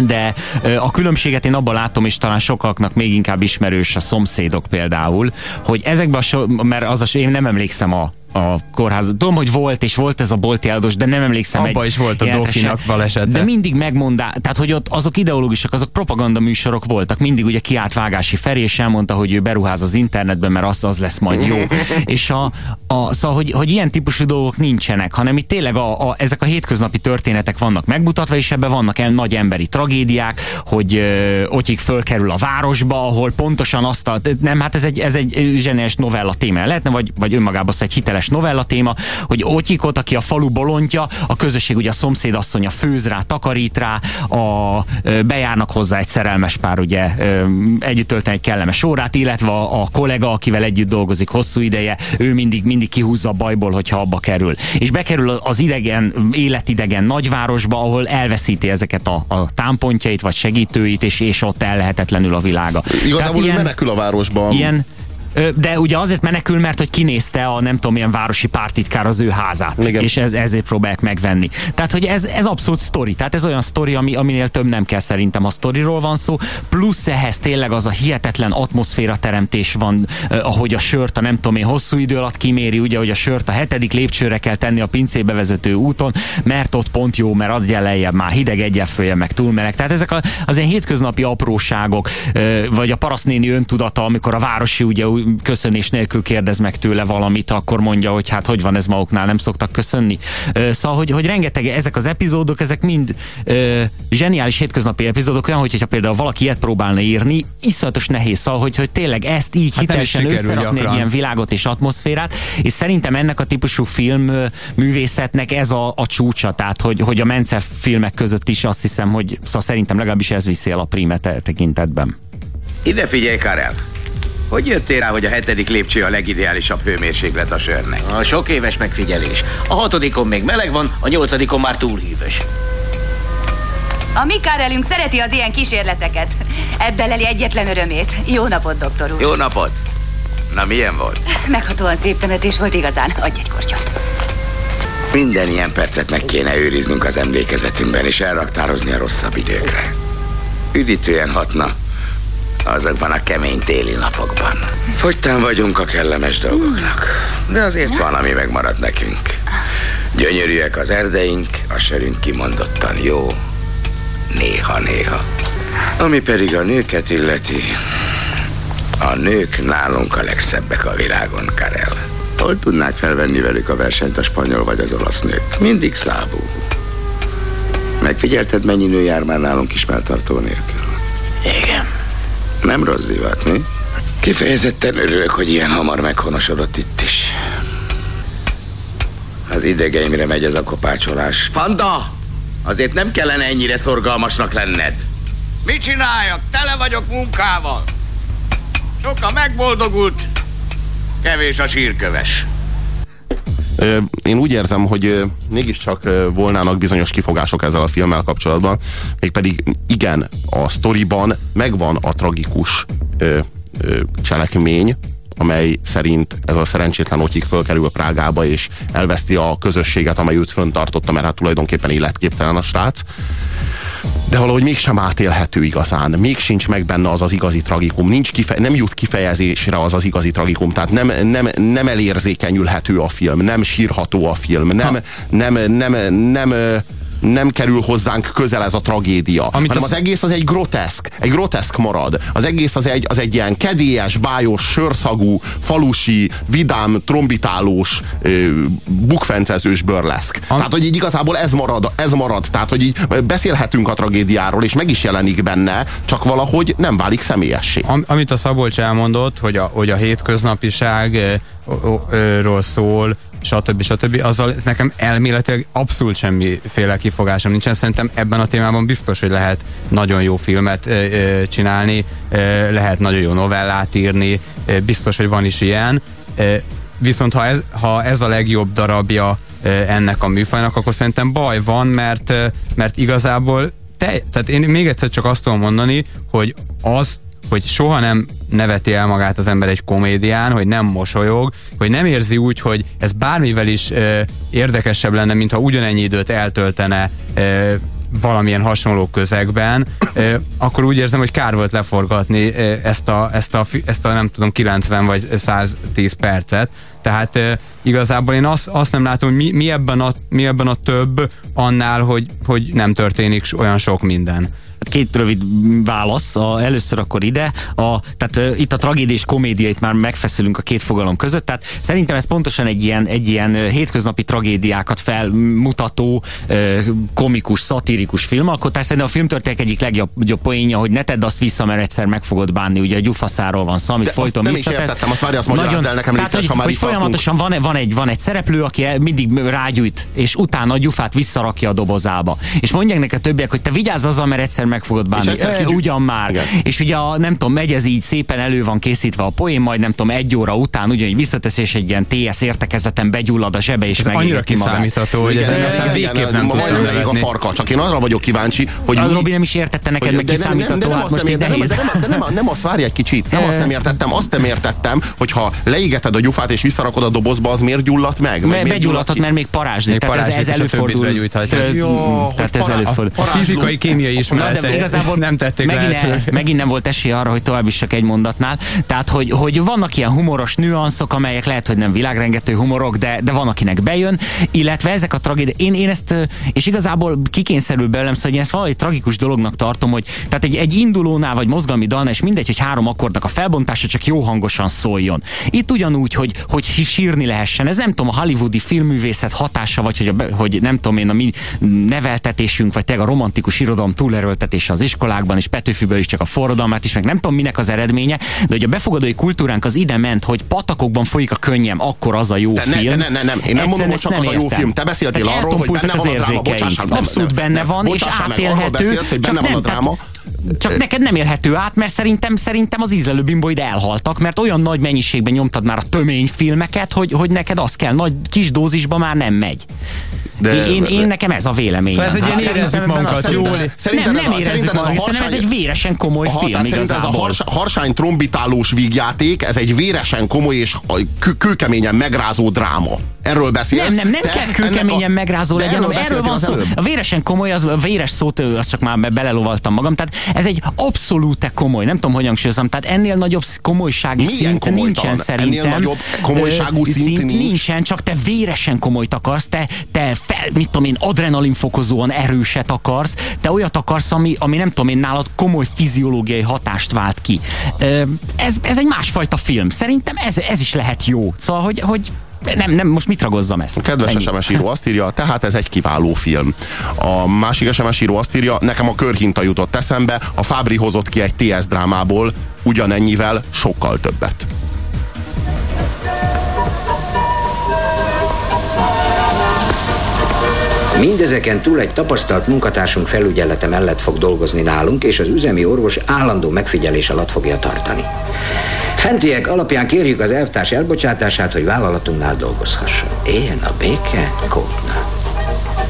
de a különbséget én abban látom, és talán sokaknak még inkább ismerős a szomszédok például, hogy ezekben a so, mert az a, én nem emlékszem a a kórház. Tudom, hogy volt, és volt ez a bolti eladós, de nem emlékszem Abba is volt a Dokinak balesete. De mindig megmondá, tehát hogy ott azok ideológisak, azok propaganda műsorok voltak. Mindig ugye kiállt Vágási Feri, és elmondta, hogy ő beruház az internetben, mert az, az lesz majd jó. <laughs> és a, a, szóval, hogy, hogy ilyen típusú dolgok nincsenek, hanem itt tényleg a, a, ezek a hétköznapi történetek vannak megmutatva, és ebben vannak el nagy emberi tragédiák, hogy ö, otyik fölkerül a városba, ahol pontosan azt a, nem, hát ez egy, ez egy zseniás novella téma lehetne, vagy, vagy önmagában egy hiteles híres novella téma, hogy Otyikot, aki a falu bolondja, a közösség ugye a szomszédasszonya főz rá, takarít rá, a, bejárnak hozzá egy szerelmes pár, ugye együtt tölteni egy kellemes órát, illetve a, a kollega, akivel együtt dolgozik hosszú ideje, ő mindig, mindig kihúzza a bajból, hogyha abba kerül. És bekerül az idegen, életidegen nagyvárosba, ahol elveszíti ezeket a, a támpontjait, vagy segítőit, és, és ott ellehetetlenül a világa. Igazából ilyen, ő menekül a városba. Ilyen, de ugye azért menekül, mert hogy kinézte a nem tudom milyen városi pártitkár az ő házát, Igen. és ez, ezért próbálják megvenni. Tehát, hogy ez, ez abszolút sztori, tehát ez olyan sztori, ami, aminél több nem kell szerintem a sztoriról van szó, plusz ehhez tényleg az a hihetetlen atmoszféra teremtés van, eh, ahogy a sört a nem tudom én hosszú idő alatt kiméri, ugye, hogy a sört a hetedik lépcsőre kell tenni a pincébe vezető úton, mert ott pont jó, mert az lejjebb már hideg egyelfője, meg túlmeleg. Tehát ezek a, az ilyen hétköznapi apróságok, eh, vagy a parasztnéni öntudata, amikor a városi ugye köszönés nélkül kérdez meg tőle valamit, akkor mondja, hogy hát hogy van ez maguknál, nem szoktak köszönni. Szóval, hogy, hogy rengeteg ezek az epizódok, ezek mind ö, zseniális hétköznapi epizódok, olyan, hogyha például valaki ilyet próbálna írni, iszonyatos nehéz, szóval, hogy, hogy tényleg ezt így hát hitelesen összerakni egy ilyen világot és atmoszférát, és szerintem ennek a típusú film művészetnek ez a, a csúcsa, tehát hogy, hogy a Mence filmek között is azt hiszem, hogy szóval szerintem legalábbis ez viszi el a primet tekintetben. Ide figyelj, Karel! Hogy jöttél rá, hogy a hetedik lépcső a legideálisabb hőmérséklet a sörnek? A sok éves megfigyelés. A hatodikon még meleg van, a nyolcadikon már túl hűvös. A mi kárelünk szereti az ilyen kísérleteket. Ebben leli egyetlen örömét. Jó napot, doktor úr. Jó napot. Na, milyen volt? Meghatóan szép temetés volt igazán. Adj egy kortyot. Minden ilyen percet meg kéne őriznünk az emlékezetünkben, és elraktározni a rosszabb időkre. Üdítően hatna, Azokban a kemény téli napokban. Fogytán vagyunk a kellemes dolgoknak. De azért van, ami megmarad nekünk. Gyönyörűek az erdeink, a sörünk kimondottan jó. Néha-néha. Ami pedig a nőket illeti, a nők nálunk a legszebbek a világon, Karel. Hol tudnák felvenni velük a versenyt a spanyol vagy az olasz nők? Mindig szlávú. Megfigyelted, mennyi nő jár már nálunk ismertartó nélkül? Igen. Nem rossz zivat, mi? Kifejezetten örülök, hogy ilyen hamar meghonosodott itt is. Az idegeimre megy ez a kopácsolás. Panda! Azért nem kellene ennyire szorgalmasnak lenned. Mit csináljak? Tele vagyok munkával. Sok a megboldogult, kevés a sírköves. Én úgy érzem, hogy mégiscsak volnának bizonyos kifogások ezzel a filmmel kapcsolatban, mégpedig igen, a sztoriban megvan a tragikus cselekmény, amely szerint ez a szerencsétlen otyik fölkerül Prágába, és elveszti a közösséget, amely őt föntartotta, mert hát tulajdonképpen életképtelen a srác. De valahogy mégsem átélhető igazán. Még sincs meg benne az az igazi tragikum. Nincs kife- nem jut kifejezésre az az igazi tragikum. Tehát nem, nem, nem elérzékenyülhető a film, nem sírható a film, nem, nem, nem, nem, nem nem kerül hozzánk közel ez a tragédia, Amit hanem az... az egész az egy groteszk, egy groteszk marad. Az egész az egy, az egy ilyen kedélyes, bájos, sörszagú, falusi, vidám, trombitálós, bukfencezős bőrleszk. Am... Tehát, hogy így igazából ez marad, ez marad. Tehát, hogy így beszélhetünk a tragédiáról, és meg is jelenik benne, csak valahogy nem válik személyessé. Am, amit a Szabolcs elmondott, hogy a, hogy a hétköznapiságról szól, stb. stb. Azzal nekem elméletileg abszolút semmiféle kifogásom nincsen. Szerintem ebben a témában biztos, hogy lehet nagyon jó filmet ö, csinálni, ö, lehet nagyon jó novellát írni, ö, biztos, hogy van is ilyen. Ö, viszont ha ez, ha ez a legjobb darabja ö, ennek a műfajnak, akkor szerintem baj van, mert, ö, mert igazából te, tehát én még egyszer csak azt tudom mondani, hogy az hogy soha nem neveti el magát az ember egy komédián, hogy nem mosolyog, hogy nem érzi úgy, hogy ez bármivel is ö, érdekesebb lenne, mint ha ugyanennyi időt eltöltene ö, valamilyen hasonló közegben, ö, akkor úgy érzem, hogy kár volt leforgatni ö, ezt, a, ezt, a, ezt a nem tudom 90 vagy 110 percet. Tehát ö, igazából én azt, azt nem látom, hogy mi, mi, ebben a, mi ebben a több annál, hogy, hogy nem történik olyan sok minden. Hát két rövid válasz. A, először akkor ide. A, tehát itt a tragédia és komédia, itt már megfeszülünk a két fogalom között. Tehát szerintem ez pontosan egy ilyen, egy ilyen hétköznapi tragédiákat felmutató komikus, szatirikus filmalkotás. Szerintem a filmtörtének egyik legjobb jobb poénja, hogy ne tedd azt vissza, mert egyszer meg fogod bánni. Ugye a gyufaszáról van szó, amit De folyton azt nem is értettem, azt várja, azt magyarázd el nekem, tehát, hogy, ha már hogy folyamatosan van, van, egy, van egy szereplő, aki mindig rágyújt, és utána a gyufát visszarakja a dobozába. És mondják neki a többiek, hogy te vigyázz azzal, mert egyszer meg fogod bánni. E, ugyan már. Igen. És ugye a, nem tudom, megy ez így szépen elő van készítve a poén, majd nem tudom, egy óra után ugyanígy visszatesz, és egy ilyen TS értekezeten begyullad a zsebe, és meg annyira kiszámítható, hogy ez aztán végképp nem tudom a farka, csak én arra vagyok kíváncsi, hogy a Robi nem is értette neked, meg kiszámítható, hát most így nehéz. Nem, nem azt várj egy kicsit, nem azt nem értettem, azt nem értettem, hogyha leégeted a gyufát és visszarakod a dobozba, az miért gyulladt meg? Begyulladhat, mert még parázsni. Tehát ez előfordul. Tehát ez előfordul. Fizikai, kémiai ismeretek igazából nem tették megint, el, megint nem volt esély arra, hogy tovább is csak egy mondatnál. Tehát, hogy, hogy vannak ilyen humoros nüanszok, amelyek lehet, hogy nem világrengető humorok, de, de van, akinek bejön, illetve ezek a tragédiák. Én, én ezt, és igazából kikényszerül belőlem, szóval, hogy ezt valahogy tragikus dolognak tartom, hogy tehát egy, egy indulónál vagy mozgalmi dalnál, és mindegy, hogy három akkordnak a felbontása csak jó hangosan szóljon. Itt ugyanúgy, hogy, hogy sírni lehessen. Ez nem tudom, a hollywoodi filmművészet hatása, vagy hogy, a, hogy nem tudom én, a mi neveltetésünk, vagy tényleg a romantikus irodalom túlerőltetése az iskolákban, és Petőfiből is csak a forradalmát is, meg nem tudom minek az eredménye, de hogy a befogadói kultúránk az ide ment, hogy patakokban folyik a könnyem, akkor az a jó de film. Ne, ne, ne, nem, én nem mondom, hogy csak az a jó film. Te beszéltél arról, hogy benne van a dráma. Bocsássál, Abszolút benne van, és átélhető. Beszélsz, hogy benne van a dráma. Csak neked nem élhető át, mert szerintem, szerintem az ízlelő bimboid elhaltak, mert olyan nagy mennyiségben nyomtad már a tömény filmeket, hogy, hogy neked az kell, nagy kis dózisban már nem megy. De, én, én, nekem ez a véleményem. Szóval ez egy ilyen érezzük magunkat jól. Nem, nem érezzük magunkat, hiszen ez egy véresen komoly aha, film igazából. ez a hars, harsány trombitálós vígjáték, ez egy véresen komoly és kőkeményen megrázó dráma. erről beszélsz. Nem, nem, nem te kell kőkeményen a- megrázó legyen, erről erről van szó. az előbb. A véresen komoly, az, a véres szót, azt csak már be- belelovaltam magam. Tehát ez egy abszolút komoly, nem tudom, hogyan hangsúlyozom. Tehát ennél nagyobb komolysági Milyen szint komolytalan? nincsen szerintem. Ennél nagyobb komolyságú Ö, szint nincs? nincsen, csak te véresen komolyt akarsz, te, te fel, mit tudom én, adrenalinfokozóan erőset akarsz, te olyat akarsz, ami, ami nem tudom én, nálad komoly fiziológiai hatást vált ki. Ez, ez egy másfajta film. Szerintem ez, ez is lehet jó. Szóval, hogy, hogy nem, nem, most mit ragozzam ezt? Kedves Ennyi. SMS író azt írja, tehát ez egy kiváló film. A másik SMS író azt írja, nekem a körhinta jutott eszembe, a Fábri hozott ki egy TS drámából, ugyanennyivel sokkal többet. Mindezeken túl egy tapasztalt munkatársunk felügyelete mellett fog dolgozni nálunk, és az üzemi orvos állandó megfigyelés alatt fogja tartani. Fentiek alapján kérjük az elvtárs elbocsátását, hogy vállalatunknál dolgozhasson. Éljen a béke, Kótna.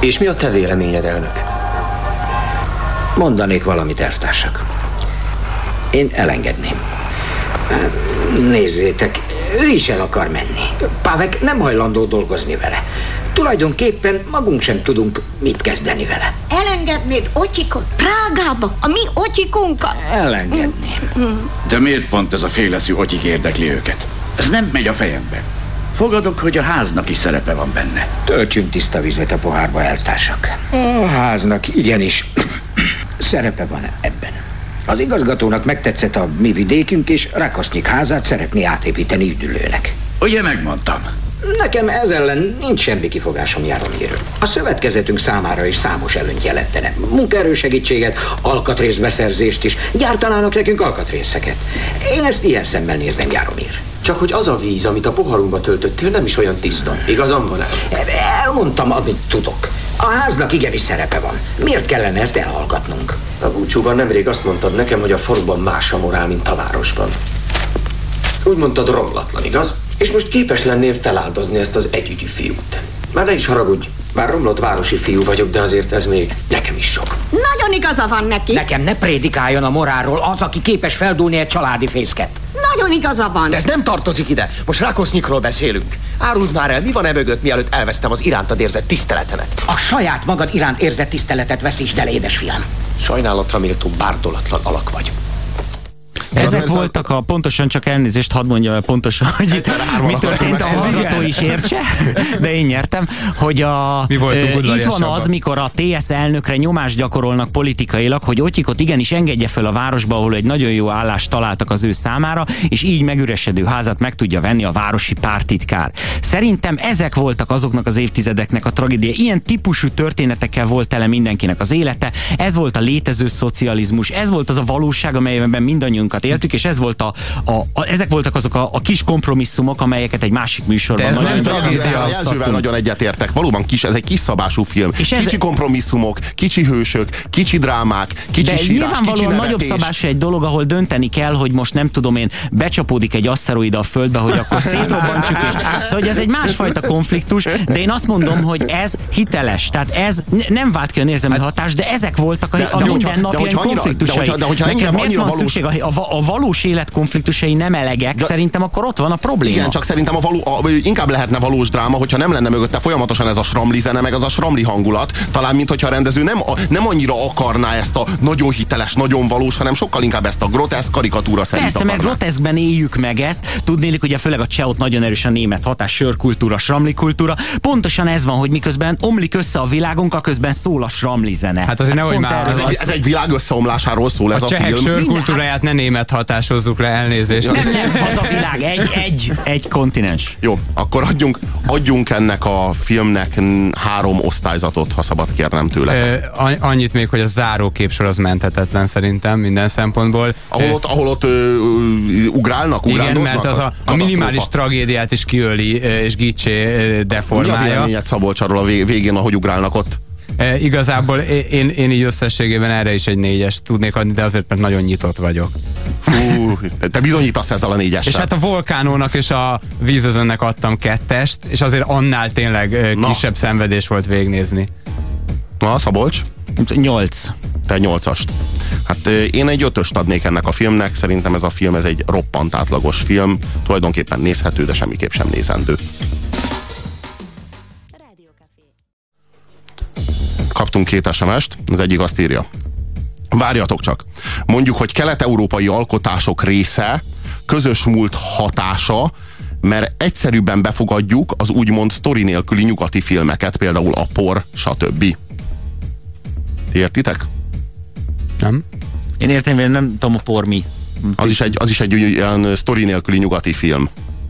És mi a te véleményed, elnök? Mondanék valamit, elvtársak. Én elengedném. Nézzétek, ő is el akar menni. Pávek nem hajlandó dolgozni vele. Tulajdonképpen magunk sem tudunk mit kezdeni vele. Elengednéd Ocsikot Prágába, a mi Ocsikunkat? Elengedném. De miért pont ez a féleszű otyik érdekli őket? Ez nem megy a fejembe. Fogadok, hogy a háznak is szerepe van benne. Töltsünk tiszta vizet a pohárba, eltársak. A háznak igenis <clears throat> szerepe van ebben. Az igazgatónak megtetszett a mi vidékünk, és Rakosznyik házát szeretné átépíteni üdülőnek. Ugye megmondtam? Nekem ez ellen nincs semmi kifogásom Jaromíről. A szövetkezetünk számára is számos előnyt jelentene. Munkaerősegítséget, alkatrészbeszerzést is. Gyártanának nekünk alkatrészeket. Én ezt ilyen szemmel nézném, Jaromír. Csak hogy az a víz, amit a poharunkba töltöttél, nem is olyan tiszta. Igazam van el? Elmondtam, amit tudok. A háznak igenis szerepe van. Miért kellene ezt elhallgatnunk? A búcsúban nemrég azt mondtad nekem, hogy a faluban más a morál, mint a városban. Úgy mondtad romlatlan, igaz? És most képes lennél feláldozni ezt az együgyű fiút. Már ne is haragudj, bár romlott városi fiú vagyok, de azért ez még nekem is sok. Nagyon igaza van neki. Nekem ne prédikáljon a morálról az, aki képes feldúlni egy családi fészket. Nagyon igaza van. De ez nem tartozik ide. Most Rakosznyikról beszélünk. Áruld már el, mi van e mögött, mielőtt elvesztem az irántad érzett tiszteletemet. A saját magad iránt érzett tiszteletet veszítsd el, édesfiam. Sajnálatra méltó bárdolatlan alak vagy. Ezek voltak a, pontosan csak elnézést, hadd mondja el pontosan, hogy itt mi történt, a hallgató is értse, de én nyertem, hogy a, Mi voltunk itt van az, mikor a TSZ elnökre nyomást gyakorolnak politikailag, hogy Otyikot igenis engedje föl a városba, ahol egy nagyon jó állást találtak az ő számára, és így megüresedő házat meg tudja venni a városi pártitkár. Szerintem ezek voltak azoknak az évtizedeknek a tragédia. Ilyen típusú történetekkel volt tele mindenkinek az élete. Ez volt a létező szocializmus, ez volt az a valóság, amelyben mindannyiunkat éltük, és ez volt a, a, a, ezek voltak azok a, a kis kompromisszumok, amelyeket egy másik műsorban De ez nagyon nem tragédia. Jelzővel nagyon egyetértek. Valóban kis, ez egy kis szabású film. És ez- kicsi kompromisszumok, kicsi hősök, kicsi drámák, kicsi De sírás, kicsi nyilvánvalóan nagyobb nevetés. szabás egy dolog, ahol dönteni kell, hogy most nem tudom én, becsapódik egy aszteroida a földbe, hogy akkor <laughs> szétrobbantsuk. És... Szóval, hogy ez egy másfajta konfliktus, de én azt mondom, hogy ez hiteles. Tehát ez ne- nem vált ki a nérzemi hatást, de ezek voltak a, De- a de hogyha- de mindennapjaink hogyha annyira- konfliktusai. de hogyha- de hogyha Neked engem miért annyira van valós- szükség? A, a, a valós élet konfliktusai nem elegek, De- szerintem akkor ott van a probléma. Igen, csak szerintem a való, a, inkább lehetne valós dráma, hogyha nem lenne mögötte folyamatosan ez a sramli zene, meg az a sramli hangulat. Talán, mint hogyha a rendező nem, a, nem annyira akarná ezt a nagyon hiteles, nagyon valós, hanem sokkal inkább ezt a groteszk karikatúra szerint Persze, mert groteszkben éljük meg ezt. Tudnélik, ugye főleg a csehot nagyon erős a német hatás, sörkultúra, sramli kultúra. Pontosan ez van, hogy miközben omlik össze a világunk, aközben szól a sramli zene. Hát azért nehogy pont már Ez van egy, ez egy világ összeomlásáról szól ez a a, film. sörkultúráját ne német hatásozzuk le, elnézést. Nem, nem, <laughs> az a világ, egy, egy, egy kontinens. Jó, akkor adjunk, adjunk ennek a filmnek három osztályzatot, ha szabad kérnem tőle. Annyit még, hogy a záró képsor az menthetetlen szerintem minden szempontból. Ahol ott, ahol ott ö, ö, ugrálnak, igen, mert az, a, a katasztrófa. minimális tragédiát is kiöli és gicsé ö, Mi a deformálja. véleményed Szabolcs arról a vég- végén, ahogy ugrálnak ott? E, igazából én, én így összességében erre is egy négyes tudnék adni, de azért, mert nagyon nyitott vagyok te bizonyítasz ezzel a négyessel. És hát a vulkánónak és a vízözönnek adtam kettest, és azért annál tényleg Na. kisebb szenvedés volt végnézni. Na, Szabolcs? Nyolc. Te nyolcast. Hát én egy ötöst adnék ennek a filmnek, szerintem ez a film ez egy roppant átlagos film, tulajdonképpen nézhető, de semmiképp sem nézendő. kaptunk két SMS-t, az egyik azt írja. Várjatok csak. Mondjuk, hogy kelet-európai alkotások része, közös múlt hatása, mert egyszerűbben befogadjuk az úgymond sztori nélküli nyugati filmeket, például a por, stb. Ti értitek? Nem. Én értem, hogy nem tudom a por mi. Az is egy, az is egy olyan sztori nélküli nyugati film.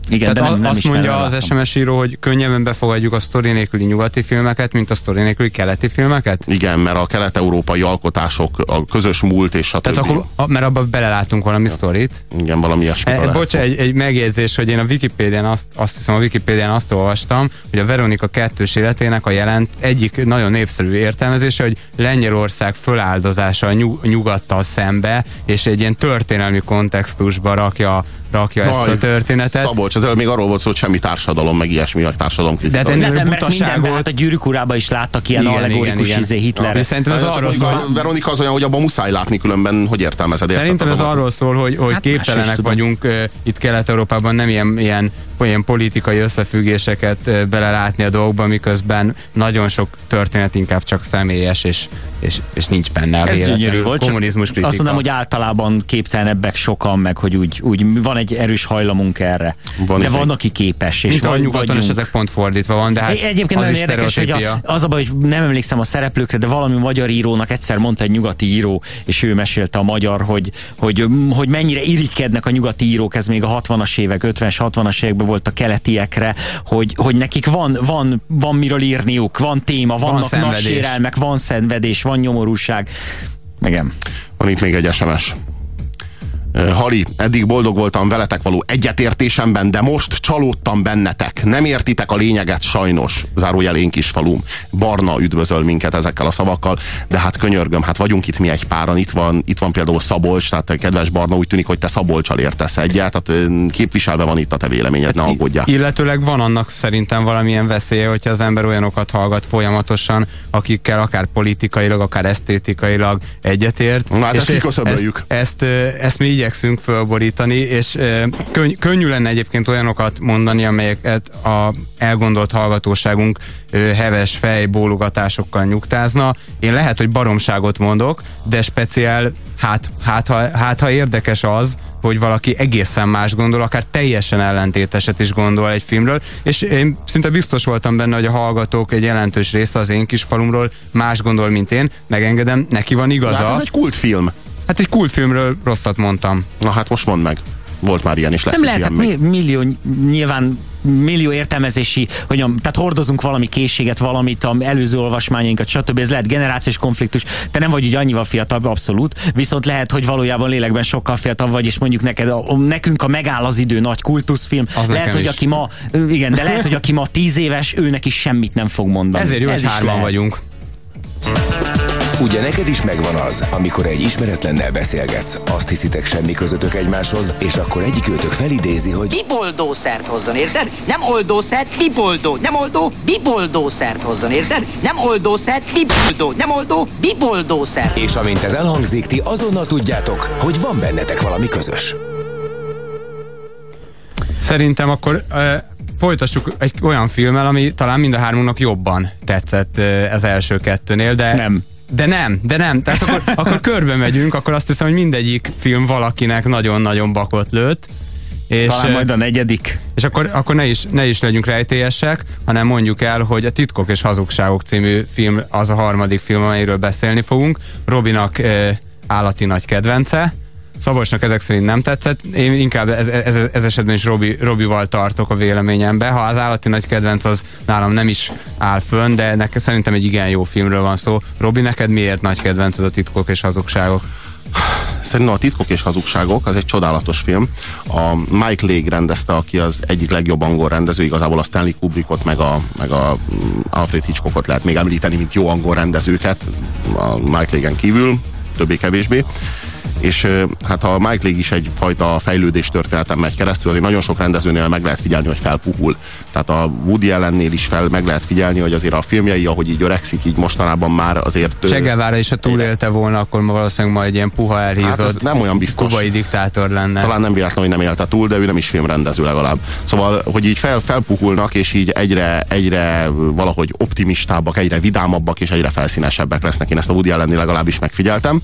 Igen, Tehát de nem, nem azt mondja az SMS író, hogy könnyebben befogadjuk a sztori nélküli nyugati filmeket, mint a sztori nélküli keleti filmeket? Igen, mert a kelet-európai alkotások, a közös múlt és a Tehát akkor, mert abban belelátunk valami ja. sztorit. Igen, valami ilyesmi. E, bocs, egy, egy megjegyzés, hogy én a Wikipédián azt, azt hiszem a Wikipédián azt olvastam, hogy a Veronika kettős életének a jelent egyik nagyon népszerű értelmezése, hogy Lengyelország föláldozása a nyug, nyugattal szembe, és egy ilyen történelmi kontextusba rakja rakja ezt a történetet. Szabolcs, ez még arról volt szó, hogy semmi társadalom, meg ilyesmi, meg társadalom kritika. De, de nem, mert mindenben, hát a gyűrűk urában is láttak ilyen igen, allegorikus igen, izé Hitler. Ja, szerintem ez arról szól. Veronika az olyan, hogy abban muszáj látni, különben hogy értelmezed? Szerintem ez arról szól, hogy, hogy hát képtelenek vagyunk itt Kelet-Európában nem ilyen, ilyen ilyen politikai összefüggéseket belelátni a dolgokba, miközben nagyon sok történet inkább csak személyes, és, és, és nincs benne a Ez gyönyörű volt, kommunizmus kritika. Azt mondom, hogy általában képtelenebbek sokan, meg hogy úgy, úgy van egy erős hajlamunk erre. Van de van, aki képes. És van, nyugaton esetleg pont fordítva van, de hát Egyébként nagyon érdekes, hogy a, az a baj, hogy nem emlékszem a szereplőkre, de valami magyar írónak egyszer mondta egy nyugati író, és ő mesélte a magyar, hogy, hogy, hogy mennyire irigykednek a nyugati írók, ez még a 60-as évek, 50-es, 60-as években volt a keletiekre, hogy, hogy nekik van, van, van miről írniuk, van téma, vannak van nagy sérelmek, van szenvedés, van nyomorúság. Igen. Van itt még egy SMS. Hali, eddig boldog voltam veletek való egyetértésemben, de most csalódtam bennetek. Nem értitek a lényeget sajnos, zárójel én kis falum. Barna üdvözöl minket ezekkel a szavakkal, de hát könyörgöm, hát vagyunk itt mi egy páran, itt van, itt van például Szabolcs, tehát kedves Barna, úgy tűnik, hogy te Szabolcsal értesz egyet, tehát képviselve van itt a te véleményed, ne aggódjál. Illetőleg van annak szerintem valamilyen veszélye, hogyha az ember olyanokat hallgat folyamatosan, akikkel akár politikailag, akár esztétikailag egyetért. Na hát és ezt, ezt, ezt, ezt mi így igyekszünk fölborítani, és könny könnyű lenne egyébként olyanokat mondani, amelyeket a elgondolt hallgatóságunk heves fej bólogatásokkal nyugtázna. Én lehet, hogy baromságot mondok, de speciál, hát, hát, ha, hát ha érdekes az, hogy valaki egészen más gondol, akár teljesen ellentéteset is gondol egy filmről, és én szinte biztos voltam benne, hogy a hallgatók egy jelentős része az én kis falumról más gondol, mint én, megengedem, neki van igaza. Hát ez egy kultfilm. Hát egy kultfilmről rosszat mondtam. Na hát most mondd meg. Volt már ilyen, és lesz Nem lehet, hát mi, millió, nyilván millió értelmezési, hogy tehát hordozunk valami készséget, valamit, a előző olvasmányainkat, stb. Ez lehet generációs konfliktus. Te nem vagy úgy annyival fiatalabb, abszolút, viszont lehet, hogy valójában lélekben sokkal fiatalabb vagy, és mondjuk neked, a, nekünk a megáll az idő nagy kultuszfilm. Az lehet, hogy is. aki ma, igen, de lehet, hogy aki ma tíz éves, őnek is semmit nem fog mondani. Ezért jó, Ez hogy hárman vagyunk. Ugye neked is megvan az, amikor egy ismeretlennel beszélgetsz, azt hiszitek semmi közöttök egymáshoz, és akkor egyik őtök felidézi, hogy biboldószert hozzon, érted? Nem oldószer, biboldó, nem oldó, biboldószert hozzon, érted? Nem oldószer, biboldó, nem oldó, biboldószer. És amint ez elhangzik, ti azonnal tudjátok, hogy van bennetek valami közös. Szerintem akkor folytassuk egy olyan filmmel, ami talán mind a hármunknak jobban tetszett az első kettőnél, de nem. De nem, de nem. Tehát akkor, akkor körbe megyünk, akkor azt hiszem, hogy mindegyik film valakinek nagyon-nagyon bakot lőtt. És, Talán majd a negyedik. És akkor, akkor ne, is, ne is legyünk rejtélyesek, hanem mondjuk el, hogy a Titkok és Hazugságok című film az a harmadik film, amelyről beszélni fogunk. Robinak e, állati nagy kedvence, Szabolcsnak ezek szerint nem tetszett. Én inkább ez, ez, ez esetben is Robi, Robival tartok a véleményembe. Ha az állati nagy kedvenc az nálam nem is áll fönn, de nekem szerintem egy igen jó filmről van szó. Robi, neked miért nagy kedvenc ez a titkok és hazugságok? Szerintem a Titkok és Hazugságok az egy csodálatos film. A Mike Leigh rendezte, aki az egyik legjobb angol rendező, igazából a Stanley Kubrickot, meg a, meg a mm, Alfred Hitchcockot lehet még említeni, mint jó angol rendezőket, a Mike Leigh-en kívül, többé-kevésbé és hát a Mike Leigh is egyfajta fejlődés történetem megy keresztül, azért nagyon sok rendezőnél meg lehet figyelni, hogy felpuhul. Tehát a Woody Allennél is fel meg lehet figyelni, hogy azért a filmjei, ahogy így öregszik, így mostanában már azért... Csegevára is, ha túlélte volna, akkor ma valószínűleg majd ilyen puha elhízott hát nem olyan biztos. kubai diktátor lenne. Talán nem véletlen, hogy nem élte túl, de ő nem is filmrendező legalább. Szóval, hogy így fel, felpuhulnak, és így egyre, egyre valahogy optimistábbak, egyre vidámabbak, és egyre felszínesebbek lesznek. Én ezt a Woody Allennél legalábbis megfigyeltem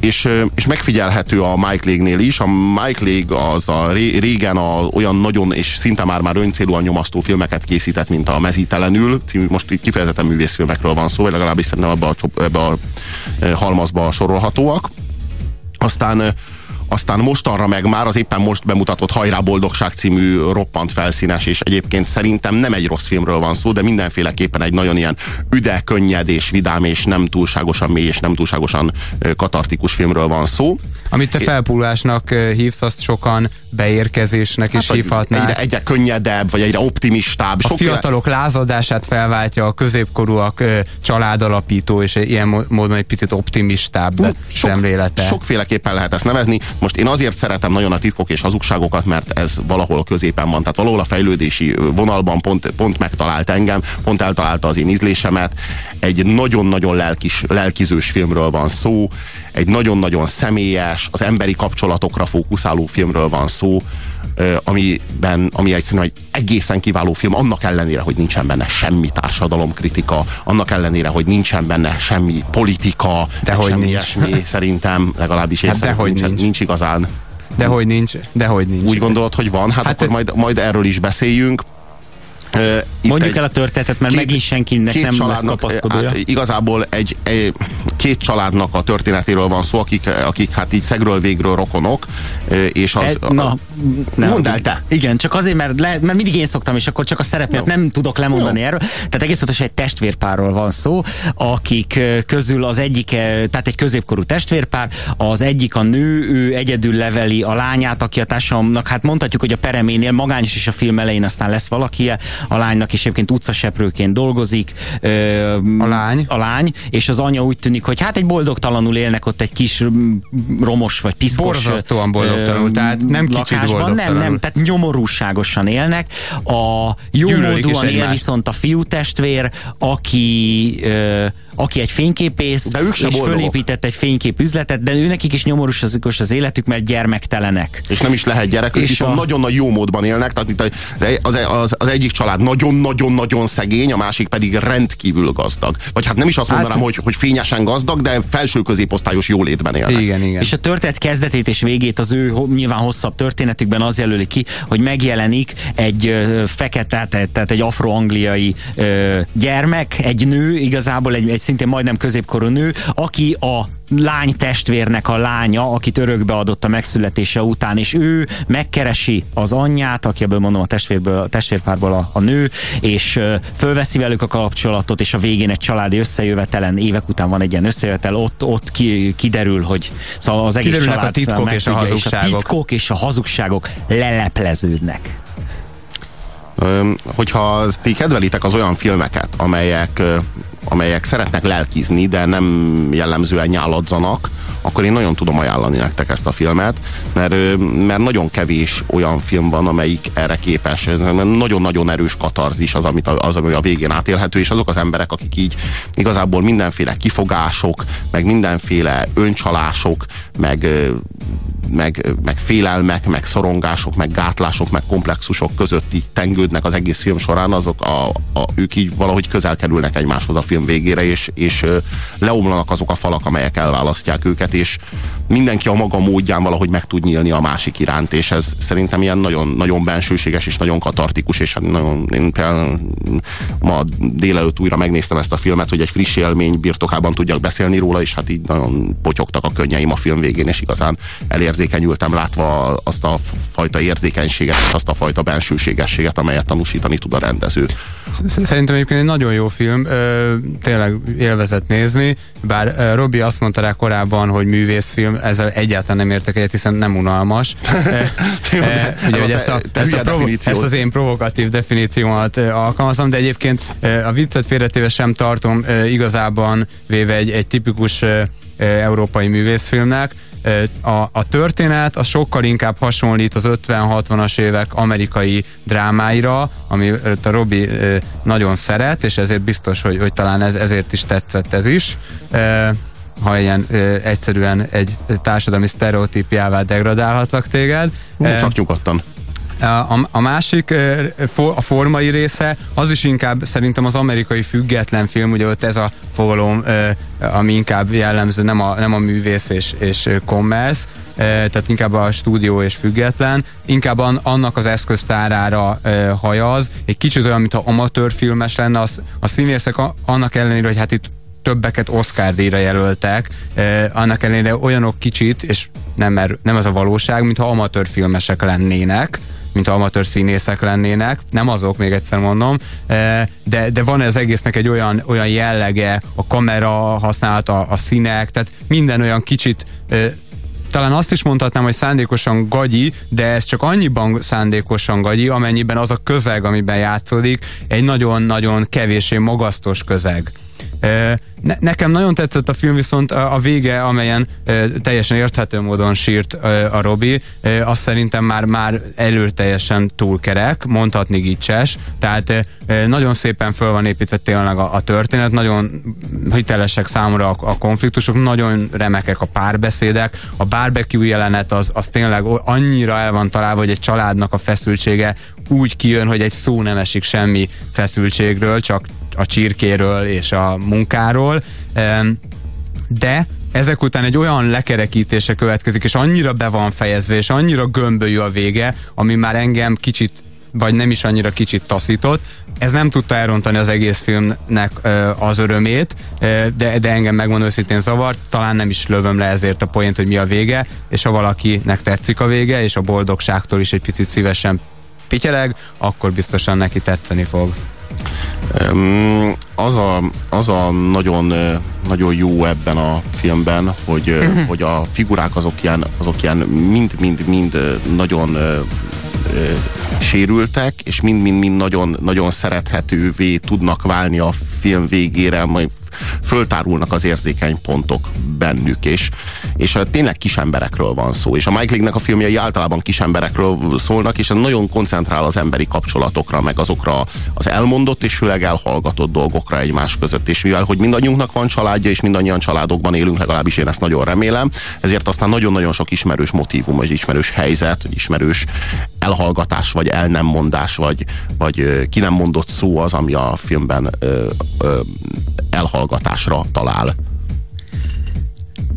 és, és megfigyelhető a Mike Leigh-nél is. A Mike Leigh az a régen a, olyan nagyon és szinte már már öncélúan nyomasztó filmeket készített, mint a Mezítelenül, című, most kifejezetten művészfilmekről van szó, vagy legalábbis szerintem ebbe a, ebbe a halmazba sorolhatóak. Aztán aztán mostanra meg már az éppen most bemutatott Hajrá Boldogság című roppant felszínes, és egyébként szerintem nem egy rossz filmről van szó, de mindenféleképpen egy nagyon ilyen üde, könnyed és vidám, és nem túlságosan mély, és nem túlságosan katartikus filmről van szó. Amit te felpúlásnak hívsz, azt sokan beérkezésnek hát, is hívhatnák. Egyre, egyre könnyedebb, vagy egyre optimistább. A fiatalok lázadását felváltja a középkorúak családalapító, és ilyen módon egy picit optimistább Hú, sok, szemlélete. Sokféleképpen lehet ezt nevezni. Most én azért szeretem nagyon a titkok és hazugságokat, mert ez valahol középen van. Tehát valahol a fejlődési vonalban pont, pont megtalált engem, pont eltalálta az én ízlésemet. Egy nagyon-nagyon lelkis, lelkizős filmről van szó, egy nagyon-nagyon személyes, az emberi kapcsolatokra fókuszáló filmről van szó, amiben, ami egyszerűen egy egészen kiváló film, annak ellenére, hogy nincsen benne semmi társadalomkritika, annak ellenére, hogy nincsen benne semmi politika, de hogy semmi nincs. ilyesmi, <laughs> szerintem legalábbis én hát nincs, nincs. nincs igazán. De hogy nincs, de hogy nincs. Úgy gondolod, hogy van? Hát, hát akkor majd, majd erről is beszéljünk. Uh, Mondjuk el a történetet, mert két, megint senkinek nem családnak, lesz kapaszkodója. Hát igazából egy, egy, két családnak a történetéről van szó, akik, akik hát így szegről végről rokonok, és az... E, na, nem. Mondd el te! Igen, csak azért, mert, le, mert mindig én szoktam, és akkor csak a szerepet no. nem tudok lemondani no. erről. Tehát egész pontosan egy testvérpárról van szó, akik közül az egyik, tehát egy középkorú testvérpár, az egyik a nő, ő egyedül leveli a lányát, aki a társadalomnak, hát mondhatjuk, hogy a pereménél magányos is a film elején, aztán lesz valaki, a lánynak is egyébként utcaseprőként dolgozik. a lány. A lány, és az anya úgy tűnik, hogy hát egy boldogtalanul élnek ott egy kis romos vagy piszkos Borzasztóan boldogtalanul, tehát nem kicsit boldogtalanul. Nem, nem, tehát nyomorúságosan élnek. A jó módúan él viszont a fiú testvér, aki ö, aki egy fényképész, de ők és boldogok. fölépített egy fényképüzletet, de ő nekik is nyomorús az, az életük, mert gyermektelenek. És nem is lehet gyerek, és viszont a... nagyon nagy jó módban élnek, tehát az, az, az egyik család nagyon-nagyon-nagyon szegény, a másik pedig rendkívül gazdag. Vagy hát nem is azt mondanám, hát, hogy, hogy fényesen gazdag, de felső középosztályon jólétben élnek. Igen, igen. És a történet kezdetét és végét az ő nyilván hosszabb történetükben az jelöli ki, hogy megjelenik egy fekete, tehát egy afroangliai gyermek, egy nő, igazából egy, egy szintén majdnem középkorú nő, aki a lány testvérnek a lánya, akit örökbe adott a megszületése után, és ő megkeresi az anyját, aki ebből mondom a, testvérből, a testvérpárból a, a nő, és fölveszi velük a kapcsolatot, és a végén egy családi összejövetelen, évek után van egy ilyen összejövetel, ott, ott ki, kiderül, hogy szóval az egész Kiderülnek család a titkok és a hazugságok. És a titkok és a hazugságok lelepleződnek hogyha ti kedvelitek az olyan filmeket, amelyek amelyek szeretnek lelkizni, de nem jellemzően nyáladzanak, akkor én nagyon tudom ajánlani nektek ezt a filmet, mert, mert nagyon kevés olyan film van, amelyik erre képes. Ez nagyon-nagyon erős katarzis az, amit a, az, ami a végén átélhető, és azok az emberek, akik így igazából mindenféle kifogások, meg mindenféle öncsalások, meg meg, meg félelmek, meg szorongások, meg gátlások, meg komplexusok között így tengődnek az egész film során, azok a, a, ők így valahogy közel kerülnek egymáshoz a film végére, és, és leomlanak azok a falak, amelyek elválasztják őket, és mindenki a maga módján valahogy meg tud nyílni a másik iránt, és ez szerintem ilyen nagyon, nagyon bensőséges és nagyon katartikus, és hát nagyon, én például ma délelőtt újra megnéztem ezt a filmet, hogy egy friss élmény birtokában tudjak beszélni róla, és hát így nagyon potyogtak a könnyeim a film végén, és igazán elérzékenyültem látva azt a fajta érzékenységet, és azt a fajta bensőségességet, amelyet tanúsítani tud a rendező. Szerintem egyébként egy nagyon jó film, tényleg élvezett nézni, bár Robi azt mondta rá korábban, hogy művészfilm, ezzel egyáltalán nem értek egyet, hiszen nem unalmas. <laughs> e, ugye, hogy ezt, a, ezt, a provo- ezt az én provokatív definíciómat alkalmazom, de egyébként a viccet félretéve sem tartom igazában véve egy, egy tipikus európai művészfilmnek. A, a történet a sokkal inkább hasonlít az 50-60-as évek amerikai drámáira, ami a Robi nagyon szeret, és ezért biztos, hogy, hogy talán ez, ezért is tetszett ez is ha ilyen ö, egyszerűen egy társadalmi sztereotípiává degradálhatlak téged. Csak nyugodtan. A, a másik, a formai része, az is inkább szerintem az amerikai független film, ugye ott ez a fogalom, ami inkább jellemző, nem a, nem a művész és, és commerce, tehát inkább a stúdió és független, inkább annak az eszköztárára hajaz, egy kicsit olyan, mintha amatőrfilmes lenne, az, a színészek annak ellenére, hogy hát itt többeket Oscar díjra jelöltek, eh, annak ellenére olyanok kicsit, és nem, mert nem ez a valóság, mintha amatőr filmesek lennének, mint amatőr színészek lennének, nem azok, még egyszer mondom, de, de van ez egésznek egy olyan, olyan jellege, a kamera használata, a színek, tehát minden olyan kicsit talán azt is mondhatnám, hogy szándékosan gagyi, de ez csak annyiban szándékosan gagyi, amennyiben az a közeg, amiben játszódik, egy nagyon-nagyon kevésé magasztos közeg. Ne, nekem nagyon tetszett a film, viszont a, a vége, amelyen e, teljesen érthető módon sírt e, a Robi, e, azt szerintem már, már előteljesen túlkerek, mondhatni gicses, tehát e, nagyon szépen föl van építve tényleg a, a történet, nagyon hitelesek számomra a, a konfliktusok, nagyon remekek a párbeszédek, a barbecue jelenet az, az tényleg annyira el van találva, hogy egy családnak a feszültsége úgy kijön, hogy egy szó nem esik semmi feszültségről, csak a csirkéről és a munkáról, de ezek után egy olyan lekerekítése következik, és annyira be van fejezve, és annyira gömbölyű a vége, ami már engem kicsit vagy nem is annyira kicsit taszított. Ez nem tudta elrontani az egész filmnek ö, az örömét, ö, de, de engem megmondom őszintén zavart, talán nem is lövöm le ezért a poént, hogy mi a vége, és ha valakinek tetszik a vége, és a boldogságtól is egy picit szívesen pityeleg, akkor biztosan neki tetszeni fog. Az a, az a nagyon, nagyon jó ebben a filmben, hogy, hogy a figurák azok ilyen, azok ilyen mind-mind-mind nagyon sérültek, és mind-mind-mind nagyon, nagyon szerethetővé tudnak válni a film végére, majd föltárulnak az érzékeny pontok bennük, és, és tényleg kis emberekről van szó, és a Mike Leigh-nek a filmjei általában kis emberekről szólnak, és ez nagyon koncentrál az emberi kapcsolatokra, meg azokra az elmondott és főleg elhallgatott dolgokra egymás között, és mivel, hogy mindannyiunknak van családja, és mindannyian családokban élünk, legalábbis én ezt nagyon remélem, ezért aztán nagyon-nagyon sok ismerős motivum, vagy ismerős helyzet, ismerős elhallgatás, vagy el nem mondás, vagy, vagy ki nem mondott szó az, ami a filmben ö, ö, elhallgatásra talál.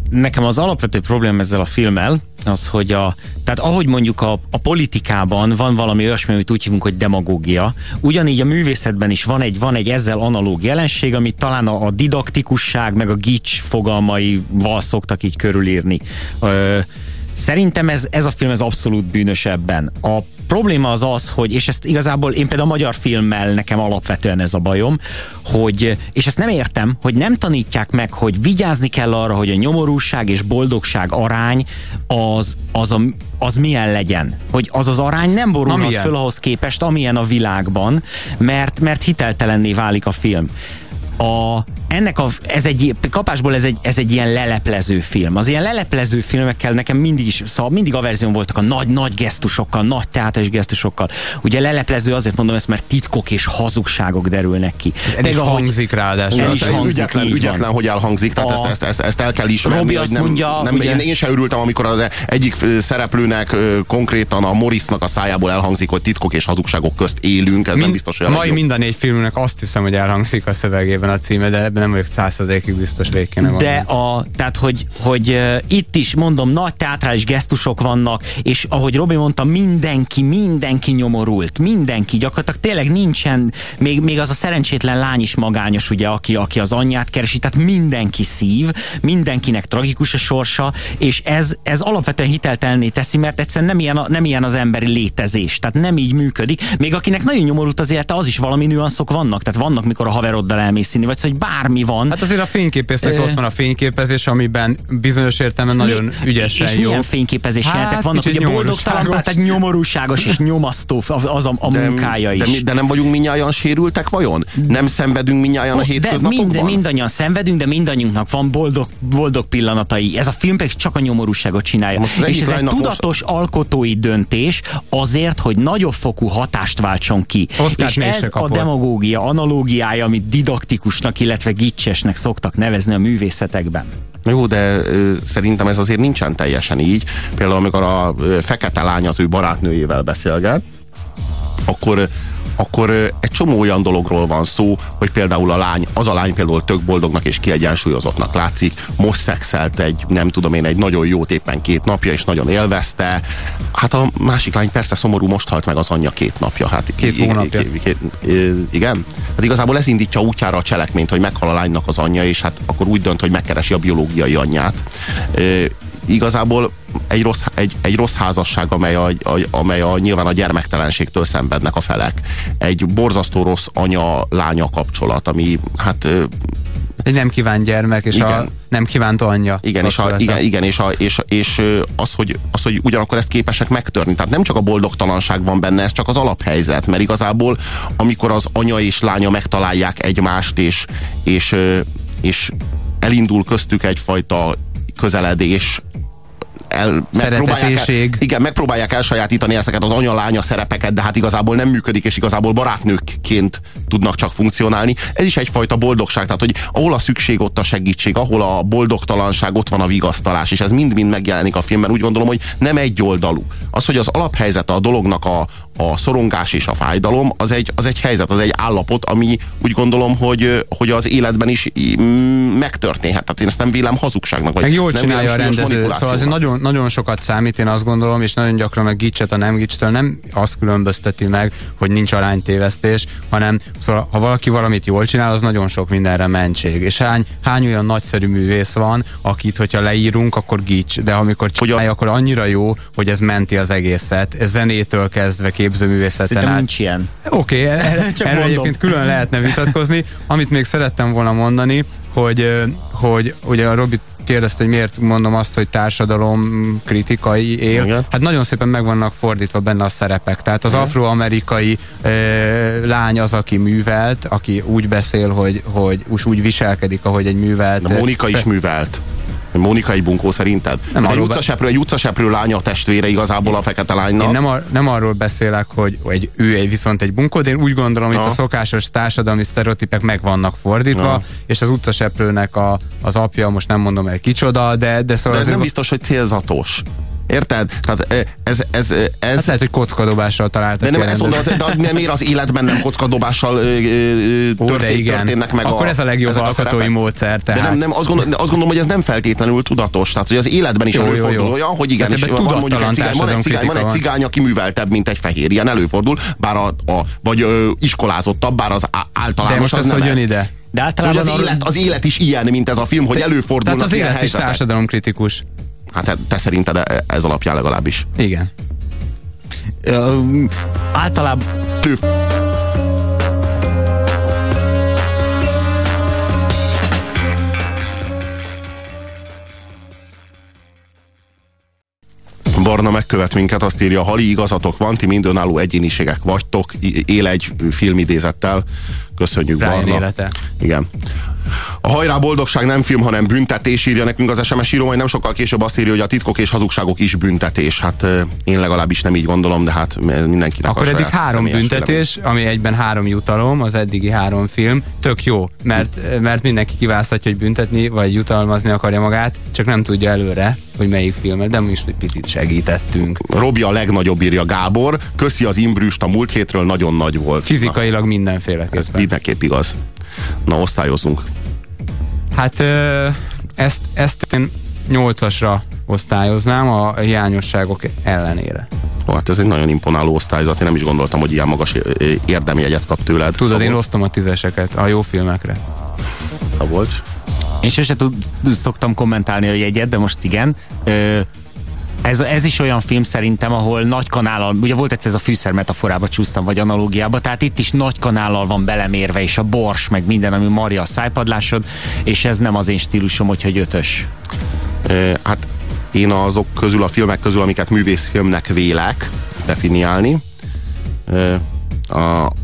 Nekem az alapvető probléma ezzel a filmmel, az, hogy a, tehát ahogy mondjuk a, a politikában van valami olyasmi, amit úgy hívunk, hogy demagógia, ugyanígy a művészetben is van egy, van egy ezzel analóg jelenség, amit talán a, a didaktikusság, meg a gics fogalmaival szoktak így körülírni. Ö, Szerintem ez, ez a film ez abszolút bűnös ebben. A probléma az az, hogy, és ezt igazából én például a magyar filmmel nekem alapvetően ez a bajom, hogy, és ezt nem értem, hogy nem tanítják meg, hogy vigyázni kell arra, hogy a nyomorúság és boldogság arány az, az, a, az milyen legyen. Hogy az az arány nem borulhat föl ahhoz képest, amilyen a világban, mert, mert hiteltelenné válik a film a, ennek a, ez egy, kapásból ez egy, ez egy ilyen leleplező film. Az ilyen leleplező filmekkel nekem mindig is, szóval mindig a verzión voltak a nagy-nagy gesztusokkal, nagy teátris gesztusokkal. Ugye leleplező azért mondom ezt, mert titkok és hazugságok derülnek ki. El is hangzik ráadásul. El is hangzik, ügyetlen, ügyetlen, hogy elhangzik, tehát a, ezt, ezt, ezt, ezt, el kell ismerni. Robi hogy nem, mondja, nem, ugye, én, én sem örültem, amikor az egyik szereplőnek konkrétan a Morrisnak a szájából elhangzik, hogy titkok és hazugságok közt élünk, ez Mind, nem biztos, hogy Mai mind a négy filmnek azt hiszem, hogy elhangzik a szövegében a címe, de ebben nem vagyok százszerzékig biztos végig kéne De a, tehát, hogy, hogy uh, itt is mondom, nagy teátrális gesztusok vannak, és ahogy Robi mondta, mindenki, mindenki nyomorult, mindenki, gyakorlatilag tényleg nincsen, még, még az a szerencsétlen lány is magányos, ugye, aki, aki az anyját keresi, tehát mindenki szív, mindenkinek tragikus a sorsa, és ez, ez alapvetően hiteltelné teszi, mert egyszerűen nem ilyen, a, nem ilyen az emberi létezés, tehát nem így működik. Még akinek nagyon nyomorult az élete, az is valami nüanszok vannak, tehát vannak, mikor a haveroddal elmész színi, vagy szóval, hogy bármi van. Hát azért a fényképésznek ott van a fényképezés, amiben bizonyos értelemben nagyon Mi- ügyesen és jó. milyen fényképezés Hát, jelentek vannak, ugye boldogtalan, tehát nyomorúságos és <laughs> nyomasztó az a, a munkája de, is. mi- de nem vagyunk minnyáján sérültek vajon? Nem szenvedünk minnyáján a de hétköznapokban? mind, mindannyian szenvedünk, de mindannyiunknak van boldog, boldog pillanatai. Ez a film pedig csak a nyomorúságot csinálja. Most és ez egy tudatos alkotói döntés azért, hogy nagyobb fokú hatást váltson ki. Oscárt és ez a demagógia analógiája, amit didaktikusnak, illetve gicsesnek szoktak nevezni a művészetekben. Jó, de ö, szerintem ez azért nincsen teljesen így. Például amikor a ö, fekete lány az ő barátnőjével beszélget, akkor akkor egy csomó olyan dologról van szó, hogy például a lány, az a lány például tök boldognak és kiegyensúlyozottnak látszik, most szexelt egy, nem tudom én, egy nagyon jót éppen két napja, és nagyon élvezte. Hát a másik lány persze szomorú, most halt meg az anyja két napja. Hát, Két hónapja. Két, igen? Hát igazából ez indítja útjára a cselekményt, hogy meghal a lánynak az anyja, és hát akkor úgy dönt, hogy megkeresi a biológiai anyját. Igazából egy rossz, egy, egy rossz házasság, amely, a, a, amely a, nyilván a gyermektelenségtől szenvednek a felek. Egy borzasztó rossz anya-lánya kapcsolat, ami hát Egy nem kívánt gyermek, és a Igen. nem kívánt anyja. igen, és, a, igen, igen és, a, és, és az, hogy, az, hogy ugyanakkor ezt képesek megtörni. Tehát nem csak a boldogtalanság van benne, ez csak az alaphelyzet, mert igazából amikor az anya és lánya megtalálják egymást, és, és, és elindul köztük egyfajta közeledés, el, megpróbálják, el, igen, megpróbálják elsajátítani ezeket az anya-lánya szerepeket, de hát igazából nem működik, és igazából barátnőkként tudnak csak funkcionálni. Ez is egyfajta boldogság, tehát hogy ahol a szükség, ott a segítség, ahol a boldogtalanság, ott van a vigasztalás, és ez mind-mind megjelenik a filmben. Úgy gondolom, hogy nem egy oldalú. Az, hogy az alaphelyzet a dolognak a, a szorongás és a fájdalom, az egy, az egy helyzet, az egy állapot, ami úgy gondolom, hogy, hogy az életben is megtörténhet. Tehát én ezt nem vélem hazugságnak. Vagy Meg jól nem csinálja a rendező. Szóval azért nagyon, nagyon sokat számít, én azt gondolom, és nagyon gyakran a gicset a nem gicstől nem azt különbözteti meg, hogy nincs aránytévesztés, hanem szóval, ha valaki valamit jól csinál, az nagyon sok mindenre mentség. És hány, hány olyan nagyszerű művész van, akit, hogyha leírunk, akkor gics, de amikor csinálja, akkor annyira jó, hogy ez menti az egészet. Ez zenétől kezdve képzőművészeten Szerintem át. nincs ilyen. Oké, okay, <laughs> Csak erről mondom. egyébként külön lehetne vitatkozni. Amit még szerettem volna mondani, hogy, hogy ugye a Robi kérdezte, hogy miért mondom azt, hogy társadalom kritikai él. Igen. Hát nagyon szépen meg vannak fordítva benne a szerepek. Tehát az Igen. afroamerikai ö, lány az, aki művelt, aki úgy beszél, hogy, hogy úgy, úgy viselkedik, ahogy egy művelt. De Mónika is művelt. Mónika egy bunkó szerinted? Nem Nem egy, utcaseprő, egy utcaseprő lánya a testvére igazából a fekete lánynak. Én nem, ar- nem arról beszélek, hogy egy, ő egy, viszont egy bunkó, de én úgy gondolom, hogy a szokásos társadalmi sztereotípek meg vannak fordítva, Aha. és az utcaseprőnek a, az apja, most nem mondom el kicsoda, de, de szóval De ez nem biztos, hogy célzatos. Érted? Tehát eh, ez, ez, ez, Hát lehet, hogy kockadobással találtak de nem, a ezt mondom, az- de nem ér az életben nem kockadobással ö, ö, Ó, de történt, igen. történnek meg Akkor a, ez a legjobb ezek a alkotói szerepek. módszer, De tehát. nem, nem, azt, gondolom, azt gondolom, hogy ez nem feltétlenül tudatos. Tehát, hogy az életben is Jó, jó, előfordul jó. olyan, hogy igen, és van mondjuk egy cigány, van egy cigány, van egy cigány, aki műveltebb, mint egy fehér. Ilyen előfordul, bár a, a vagy ö, iskolázottabb, bár az általános De most az ez nem hogy jön ez. ide? De Hogy általában az, arról- élet, az élet is ilyen, mint ez a film, hogy előfordulnak Tehát az ilyen élet is társadalomkritikus. Hát te- te szerinted e- ez alapján legalábbis. Igen. Ö, általában Ő Barna megkövet minket, azt írja, hali igazatok van, ti mind önálló egyéniségek vagytok, él egy filmidézettel. Köszönjük, Ryan Barna. élete. Igen. A hajrá boldogság nem film, hanem büntetés, írja nekünk az SMS író, majd nem sokkal később azt írja, hogy a titkok és hazugságok is büntetés. Hát én legalábbis nem így gondolom, de hát mindenkinek Akkor a eddig három büntetés, ami egyben három jutalom, az eddigi három film. Tök jó, mert, mert mindenki kiválaszthatja, hogy büntetni vagy jutalmazni akarja magát, csak nem tudja előre, hogy melyik filmet, de mi is egy picit segítettünk. Robi a legnagyobb, írja Gábor. Köszi az imbrüst a múlt hétről, nagyon nagy volt. Fizikailag mindenféleképpen. ez mindenképp igaz. Na, osztályozunk. Hát ezt, ezt én nyolcasra osztályoznám a hiányosságok ellenére. Ó, hát ez egy nagyon imponáló osztályzat, én nem is gondoltam, hogy ilyen magas érdemjegyet kap tőled. Tudod, én Szabolcs. osztom a tízeseket a jó filmekre. Szabolcs. Én sose tud, szoktam kommentálni a jegyet, de most igen. Ö, Ez, ez is olyan film szerintem, ahol nagy kanállal, ugye volt egyszer ez a fűszer metaforába csúsztam, vagy analógiába, tehát itt is nagy kanállal van belemérve, és a bors, meg minden, ami Maria a szájpadlásod, és ez nem az én stílusom, hogyha ötös. E, hát én azok közül, a filmek közül, amiket művészfilmnek vélek definiálni, e,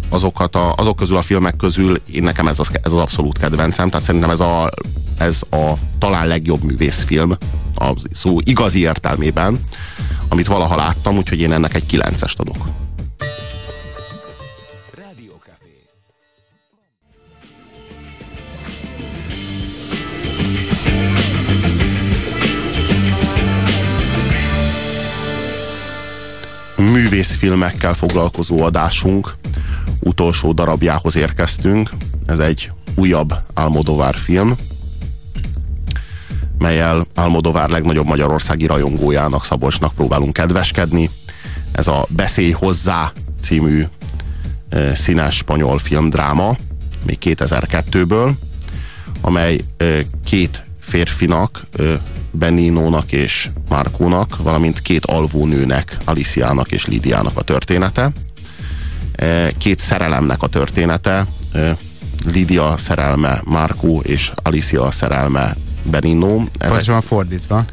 azokat a, azok közül a filmek közül én nekem ez az, ez az abszolút kedvencem, tehát szerintem ez a, ez a talán legjobb művészfilm a szó igazi értelmében, amit valaha láttam, úgyhogy én ennek egy kilencest adok. Művészfilmekkel foglalkozó adásunk utolsó darabjához érkeztünk. Ez egy újabb Almodovár film, melyel Almodovár legnagyobb magyarországi rajongójának, Szabolcsnak próbálunk kedveskedni. Ez a Beszélj hozzá című színes spanyol filmdráma, még 2002-ből, amely két férfinak, Beninónak és Márkónak, valamint két alvónőnek, Aliciának és Lidiának a története. Két szerelemnek a története, Lidia szerelme Márkó és Alicia szerelme Benino. Ezek... van fordítva.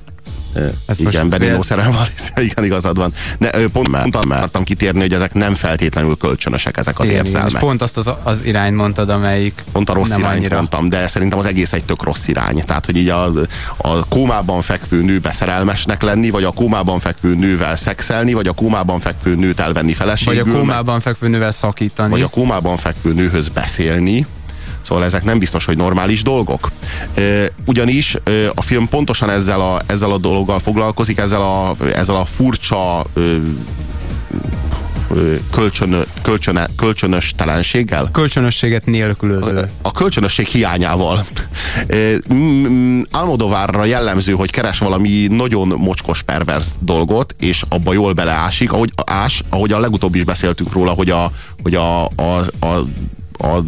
Ez igen, Benino szerelme, <laughs> igen, igazad van. De pont mert akartam kitérni, hogy ezek nem feltétlenül kölcsönösek ezek az igen, érzelmek. És pont azt az, az irányt mondtad, amelyik Pont a rossz nem irányt annyira. mondtam, de szerintem az egész egy tök rossz irány. Tehát, hogy így a, a kómában fekvő nőbe szerelmesnek lenni, vagy a kómában fekvő nővel szexelni, vagy a kómában fekvő nőt elvenni feleségül. Vagy a kómában fekvő nővel szakítani. Vagy a kómában fekvő nőhöz beszélni Szóval ezek nem biztos, hogy normális dolgok. Ugyanis a film pontosan ezzel a, ezzel a dologgal foglalkozik, ezzel a, ezzel a furcsa kölcsön, kölcsön, kölcsönös telenséggel? Kölcsönösséget nélkülöző. A, kölcsönösség hiányával. Almodovárra jellemző, hogy keres valami nagyon mocskos pervers dolgot, és abba jól beleásik, ahogy, ás, ahogy a legutóbb is beszéltünk róla, hogy a, hogy a, a, a, a, a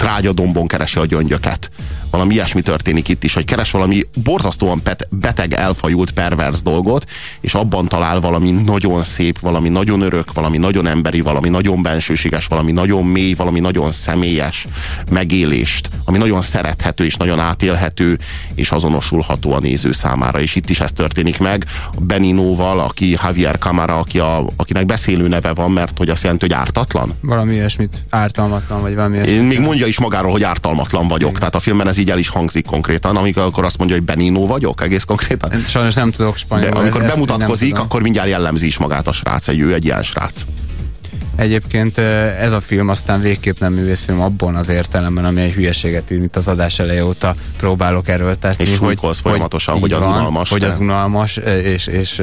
trágyadombon keresi a gyöngyöket. Valami ilyesmi történik itt is, hogy keres valami borzasztóan beteg, elfajult, pervers dolgot, és abban talál valami nagyon szép, valami nagyon örök, valami nagyon emberi, valami nagyon bensőséges, valami nagyon mély, valami nagyon személyes megélést, ami nagyon szerethető és nagyon átélhető, és azonosulható a néző számára. És itt is ez történik meg Beninóval, aki Javier Camara, aki a, akinek beszélő neve van, mert hogy azt jelenti, hogy ártatlan. Valami ilyesmit, ártalmatlan, vagy valami Én még mondja is magáról, hogy ártalmatlan vagyok. Igen. Tehát a filmben ez így el is hangzik konkrétan, amikor azt mondja, hogy Benino vagyok, egész konkrétan. Sajnos nem tudok spanyolul. De amikor bemutatkozik, akkor mindjárt jellemzi is magát a srác, egy ő egy ilyen srác. Egyébként ez a film aztán végképp nem művészfilm abban az értelemben, ami egy hülyeséget itt az adás eleje óta próbálok erőltetni. És hogy, folyamatosan, hogy, hogy az van, unalmas. Hogy az unalmas és, és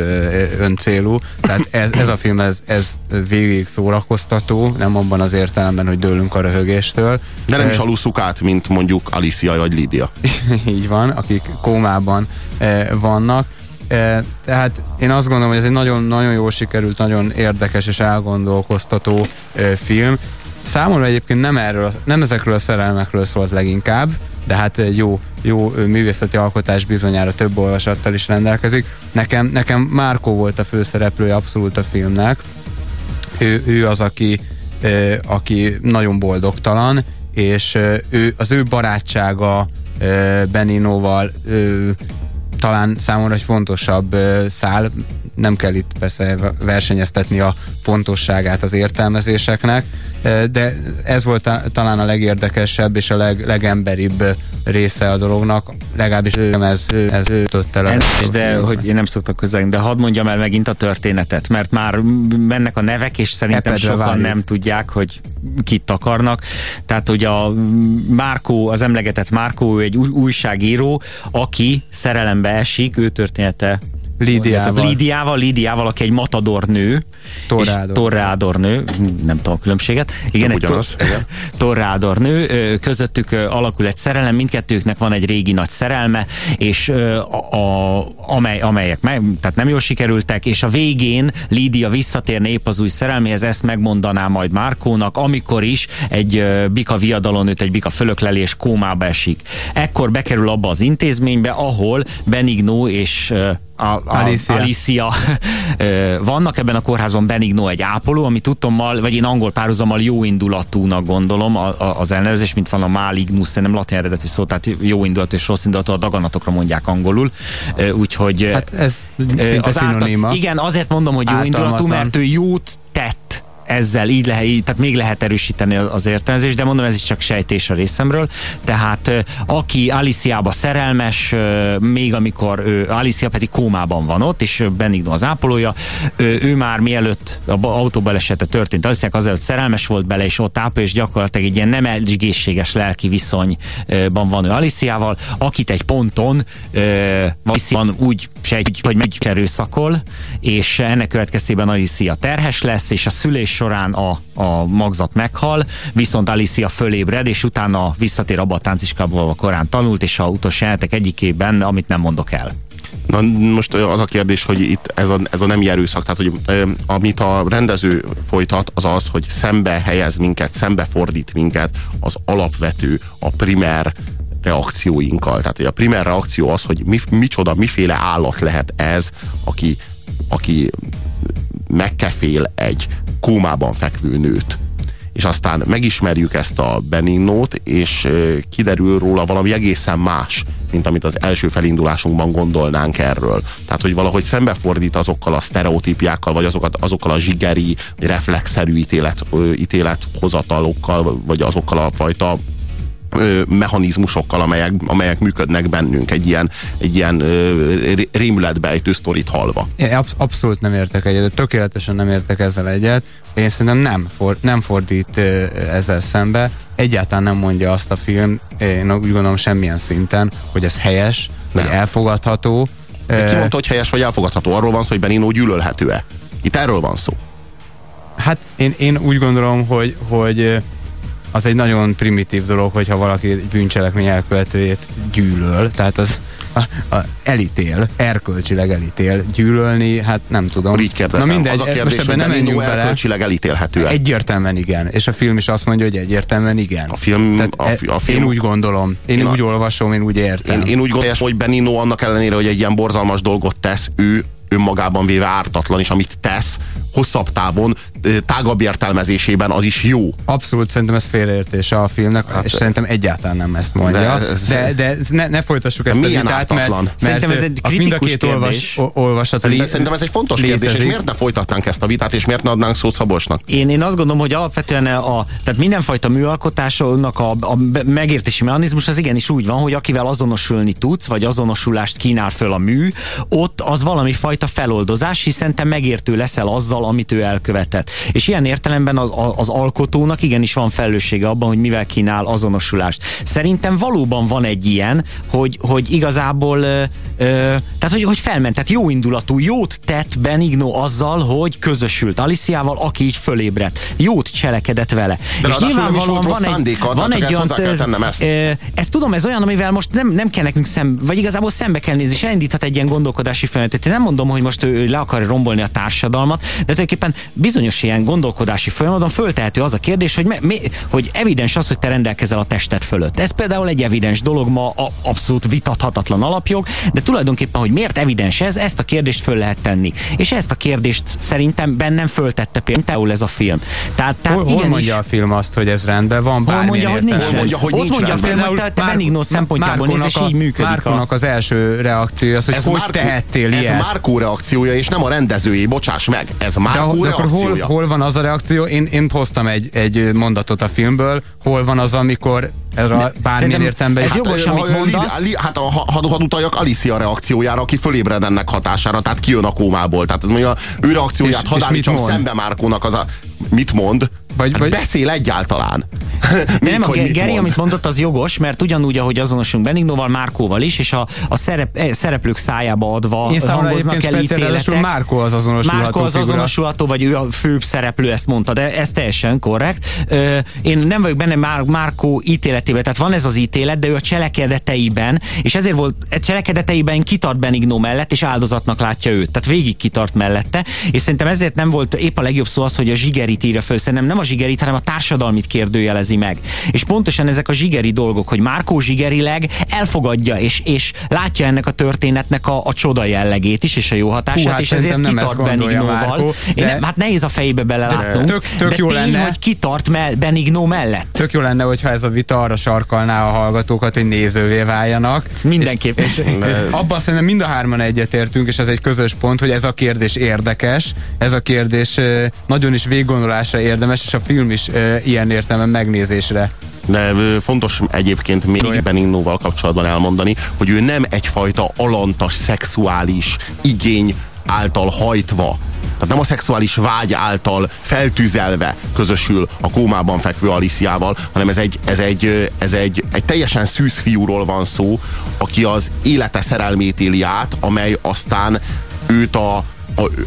öncélú. Tehát ez, ez a film, ez, ez végig szórakoztató, nem abban az értelemben, hogy dőlünk a röhögéstől. De nem is alusszuk át, mint mondjuk Alicia vagy Lídia. <laughs> Így van, akik kómában vannak tehát én azt gondolom, hogy ez egy nagyon, nagyon jól sikerült, nagyon érdekes és elgondolkoztató film. Számomra egyébként nem, erről, nem ezekről a szerelmekről szólt leginkább, de hát jó, jó művészeti alkotás bizonyára több olvasattal is rendelkezik. Nekem, nekem Márkó volt a főszereplője abszolút a filmnek. Ő, ő az, aki, aki nagyon boldogtalan, és ő, az ő barátsága Beninóval talán számomra egy fontosabb szál, nem kell itt persze versenyeztetni a fontosságát az értelmezéseknek, de ez volt talán a legérdekesebb és a leg, legemberibb része a dolognak, legalábbis ez, ez ütött el. Elnézést, de hogy én nem szoktak közelni, de hadd mondjam el megint a történetet, mert már mennek a nevek, és szerintem Epedre sokan várjuk. nem tudják, hogy kit akarnak. Tehát, hogy a Márkó, az emlegetett Márkó, ő egy újságíró, aki szerelembe esik, ő története Lídiával. Lídiával, Lídiával, aki egy matador nő. Torrádor. Torrádor nő, nem tudom a különbséget. Igen, egy ugyanaz, to- <laughs> torrádor nő, közöttük alakul egy szerelem, mindkettőknek van egy régi nagy szerelme, és a, a, amely, amelyek meg, tehát nem jól sikerültek, és a végén Lídia visszatérne épp az új szerelméhez, ezt megmondaná majd Márkónak, amikor is egy bika viadalon őt egy bika fölökleli és kómába esik. Ekkor bekerül abba az intézménybe, ahol Benigno és a Alicia. Alicia <laughs> vannak ebben a kórházban Benigno egy ápoló, ami tudtommal, vagy én angol párhuzammal jó indulatúnak gondolom a, a, az elnevezés, mint van a malignus, nem latin eredetű szó, tehát jó indulatú és rossz indulatú a daganatokra mondják angolul. Úgyhogy hát ez szinte az által, Igen, azért mondom, hogy jó indulatú, mert ő jót tett ezzel így lehet, így, tehát még lehet erősíteni az értelmezést, de mondom, ez is csak sejtés a részemről. Tehát aki Aliciába szerelmes, még amikor ő, Alicia pedig kómában van ott, és Benigno az ápolója, ő, ő már mielőtt a autóbalesete történt, Aliciák azért szerelmes volt bele, és ott ápol, és gyakorlatilag egy ilyen nem egészséges lelki viszonyban van ő Aliciával, akit egy ponton van úgy sejt, hogy megy erőszakol, és ennek következtében Alicia terhes lesz, és a szülés során a, a magzat meghal, viszont Alicia fölébred, és utána visszatér abba a tánciskába, ahol korán tanult, és a utolsó jelentek egyikében, amit nem mondok el. Na most az a kérdés, hogy itt ez a, ez a nem erőszak, tehát hogy amit a rendező folytat, az az, hogy szembe helyez minket, szembe fordít minket az alapvető, a primer reakcióinkkal. Tehát hogy a primer reakció az, hogy mi, micsoda, miféle állat lehet ez, aki, aki megkefél egy kómában fekvő nőt. És aztán megismerjük ezt a Beninnót, és kiderül róla valami egészen más, mint amit az első felindulásunkban gondolnánk erről. Tehát, hogy valahogy szembefordít azokkal a sztereotípiákkal, vagy azokat, azokkal a zsigeri, reflexzerű ítélet, ítélethozatalokkal, vagy azokkal a fajta mechanizmusokkal, amelyek, amelyek működnek bennünk, egy ilyen, egy ilyen rémületbejtő sztorit halva. Én absz- abszolút nem értek egyet, tökéletesen nem értek ezzel egyet. Én szerintem nem, for, nem fordít ezzel szembe, egyáltalán nem mondja azt a film, én úgy gondolom semmilyen szinten, hogy ez helyes, nem. vagy elfogadható. De ki mondta, hogy helyes vagy elfogadható? Arról van szó, hogy Benino gyűlölhető-e? Itt erről van szó. Hát én, én úgy gondolom, hogy, hogy az egy nagyon primitív dolog, hogyha valaki bűncselekmény elkövetőjét gyűlöl, tehát az a, a, elítél, erkölcsileg elítél, gyűlölni, hát nem tudom. Így kérdezem, Na mindegy, az a kérdés, most ebben nem menjünk bele. erkölcsileg elítélhető -e? Egyértelműen igen, és a film is azt mondja, hogy egyértelműen igen. A film, Tehát a, fi, a film én úgy gondolom, én, én úgy a, olvasom, én úgy értem. Én, én úgy gondolom, hogy Benino annak ellenére, hogy egy ilyen borzalmas dolgot tesz, ő önmagában véve ártatlan, és amit tesz, hosszabb távon, tágabb értelmezésében az is jó. Abszolút, szerintem ez félreértése a filmnek, hát, és szerintem egyáltalán nem ezt mondja. De, ez, de, de ne, ne folytassuk ezt a vitát, mert, mert szerintem ez egy mind a két olvas, olvasat. Szerintem, szerintem ez egy fontos létezik. kérdés, és miért ne folytatnánk ezt a vitát, és miért ne adnánk szó Szabosnak? Én, én azt gondolom, hogy alapvetően a, tehát mindenfajta műalkotásnak a, a megértési mechanizmus az igenis úgy van, hogy akivel azonosulni tudsz, vagy azonosulást kínál föl a mű, ott az valami fajta feloldozás, hiszen te megértő leszel azzal, amit ő elkövetett. És ilyen értelemben az, az alkotónak igenis van felelőssége abban, hogy mivel kínál azonosulást. Szerintem valóban van egy ilyen, hogy, hogy igazából ö, ö, tehát hogy, hogy felment, tehát jó indulatú, jót tett Benigno azzal, hogy közösült Aliciával, aki így fölébredt. Jót cselekedett vele. De és nyilvánvalóan van egy, szándéka, van egy olyan ezt. Ö, ezt tudom, ez olyan, amivel most nem, nem kell nekünk szembe, vagy igazából szembe kell nézni, és elindíthat egy ilyen gondolkodási folyamatot. Én nem mondom, hogy most ő le akar rombolni a társadalmat, de tulajdonképpen bizonyos ilyen gondolkodási folyamatban föltehető az a kérdés, hogy, me, mi, hogy evidens az, hogy te rendelkezel a testet fölött. Ez például egy evidens dolog, ma a, abszolút vitathatatlan alapjog, de tulajdonképpen, hogy miért evidens ez, ezt a kérdést föl lehet tenni. És ezt a kérdést szerintem bennem föltette például ez a film. Tehát, tehát hol, hol mondja is, a film azt, hogy ez rendben van? Hol mondja, hogy nincs, mondja, hogy Ott nincs mondja a film, hogy te, te Benigno szempontjából néz, és így működik. Márkonak az első reakciója az, hogy ez hogy Márko, tehettél ez ilyet. Ez Márkó reakciója, és nem a rendezőjé, bocsáss meg. Ez Márkó de, de reakciója. Hol, hol van az a reakció? Én, én hoztam egy, egy mondatot a filmből. Hol van az, amikor erre bármilyen értelemben Ez jogos, hát, amit mondasz. Hát ha, ha, ha utaljak Alicia reakciójára, aki fölébred ennek hatására, tehát kijön a kómából. Tehát mondja, ő reakcióját hadd állítsam szembe Márkónak az a... Mit mond? Vagy, hát vagy... beszél egyáltalán. Még, <laughs> nem, a Geri, mond. amit mondott, az jogos, mert ugyanúgy, ahogy azonosulunk Benignoval, Márkóval is, és a, a szerep, eh, szereplők szájába adva Én hangoznak el ítéletek. Márkó az azonosulható Márkó az azonosulható, vagy ő a főbb szereplő, ezt mondta, de ez teljesen korrekt. Ö, én nem vagyok benne Már, Márkó ítéletében, tehát van ez az ítélet, de ő a cselekedeteiben, és ezért volt a cselekedeteiben kitart Benigno mellett, és áldozatnak látja őt. Tehát végig kitart mellette, és szerintem ezért nem volt épp a legjobb szó az, hogy a zsigerit írja föl. Szerintem nem a zsigerit, hanem a társadalmit kérdőjelez kérdezi meg. És pontosan ezek a zsigeri dolgok, hogy Márkó zsigerileg elfogadja, és, és látja ennek a történetnek a, a csoda jellegét is, és a jó hatását, Hú, hát és ezért nem kitart Benignóval. De- nem, hát nehéz a fejébe belelátnunk, tök- tök de jó tény, lenne. hogy kitart me- Benignó mellett. Tök jó lenne, hogyha ez a vita arra sarkalná a hallgatókat, hogy nézővé váljanak. Mindenképp. És, és abban szerintem mind a hárman egyetértünk, és ez egy közös pont, hogy ez a kérdés érdekes, ez a kérdés nagyon is végiggondolásra érdemes, és a film is ö, ilyen értelmen megnézésre. De fontos egyébként még Benignóval kapcsolatban elmondani, hogy ő nem egyfajta alantas, szexuális igény által hajtva, tehát nem a szexuális vágy által feltüzelve közösül a kómában fekvő Aliciával, hanem ez egy, ez egy, ez egy, egy teljesen szűz fiúról van szó, aki az élete szerelmét éli át, amely aztán őt a,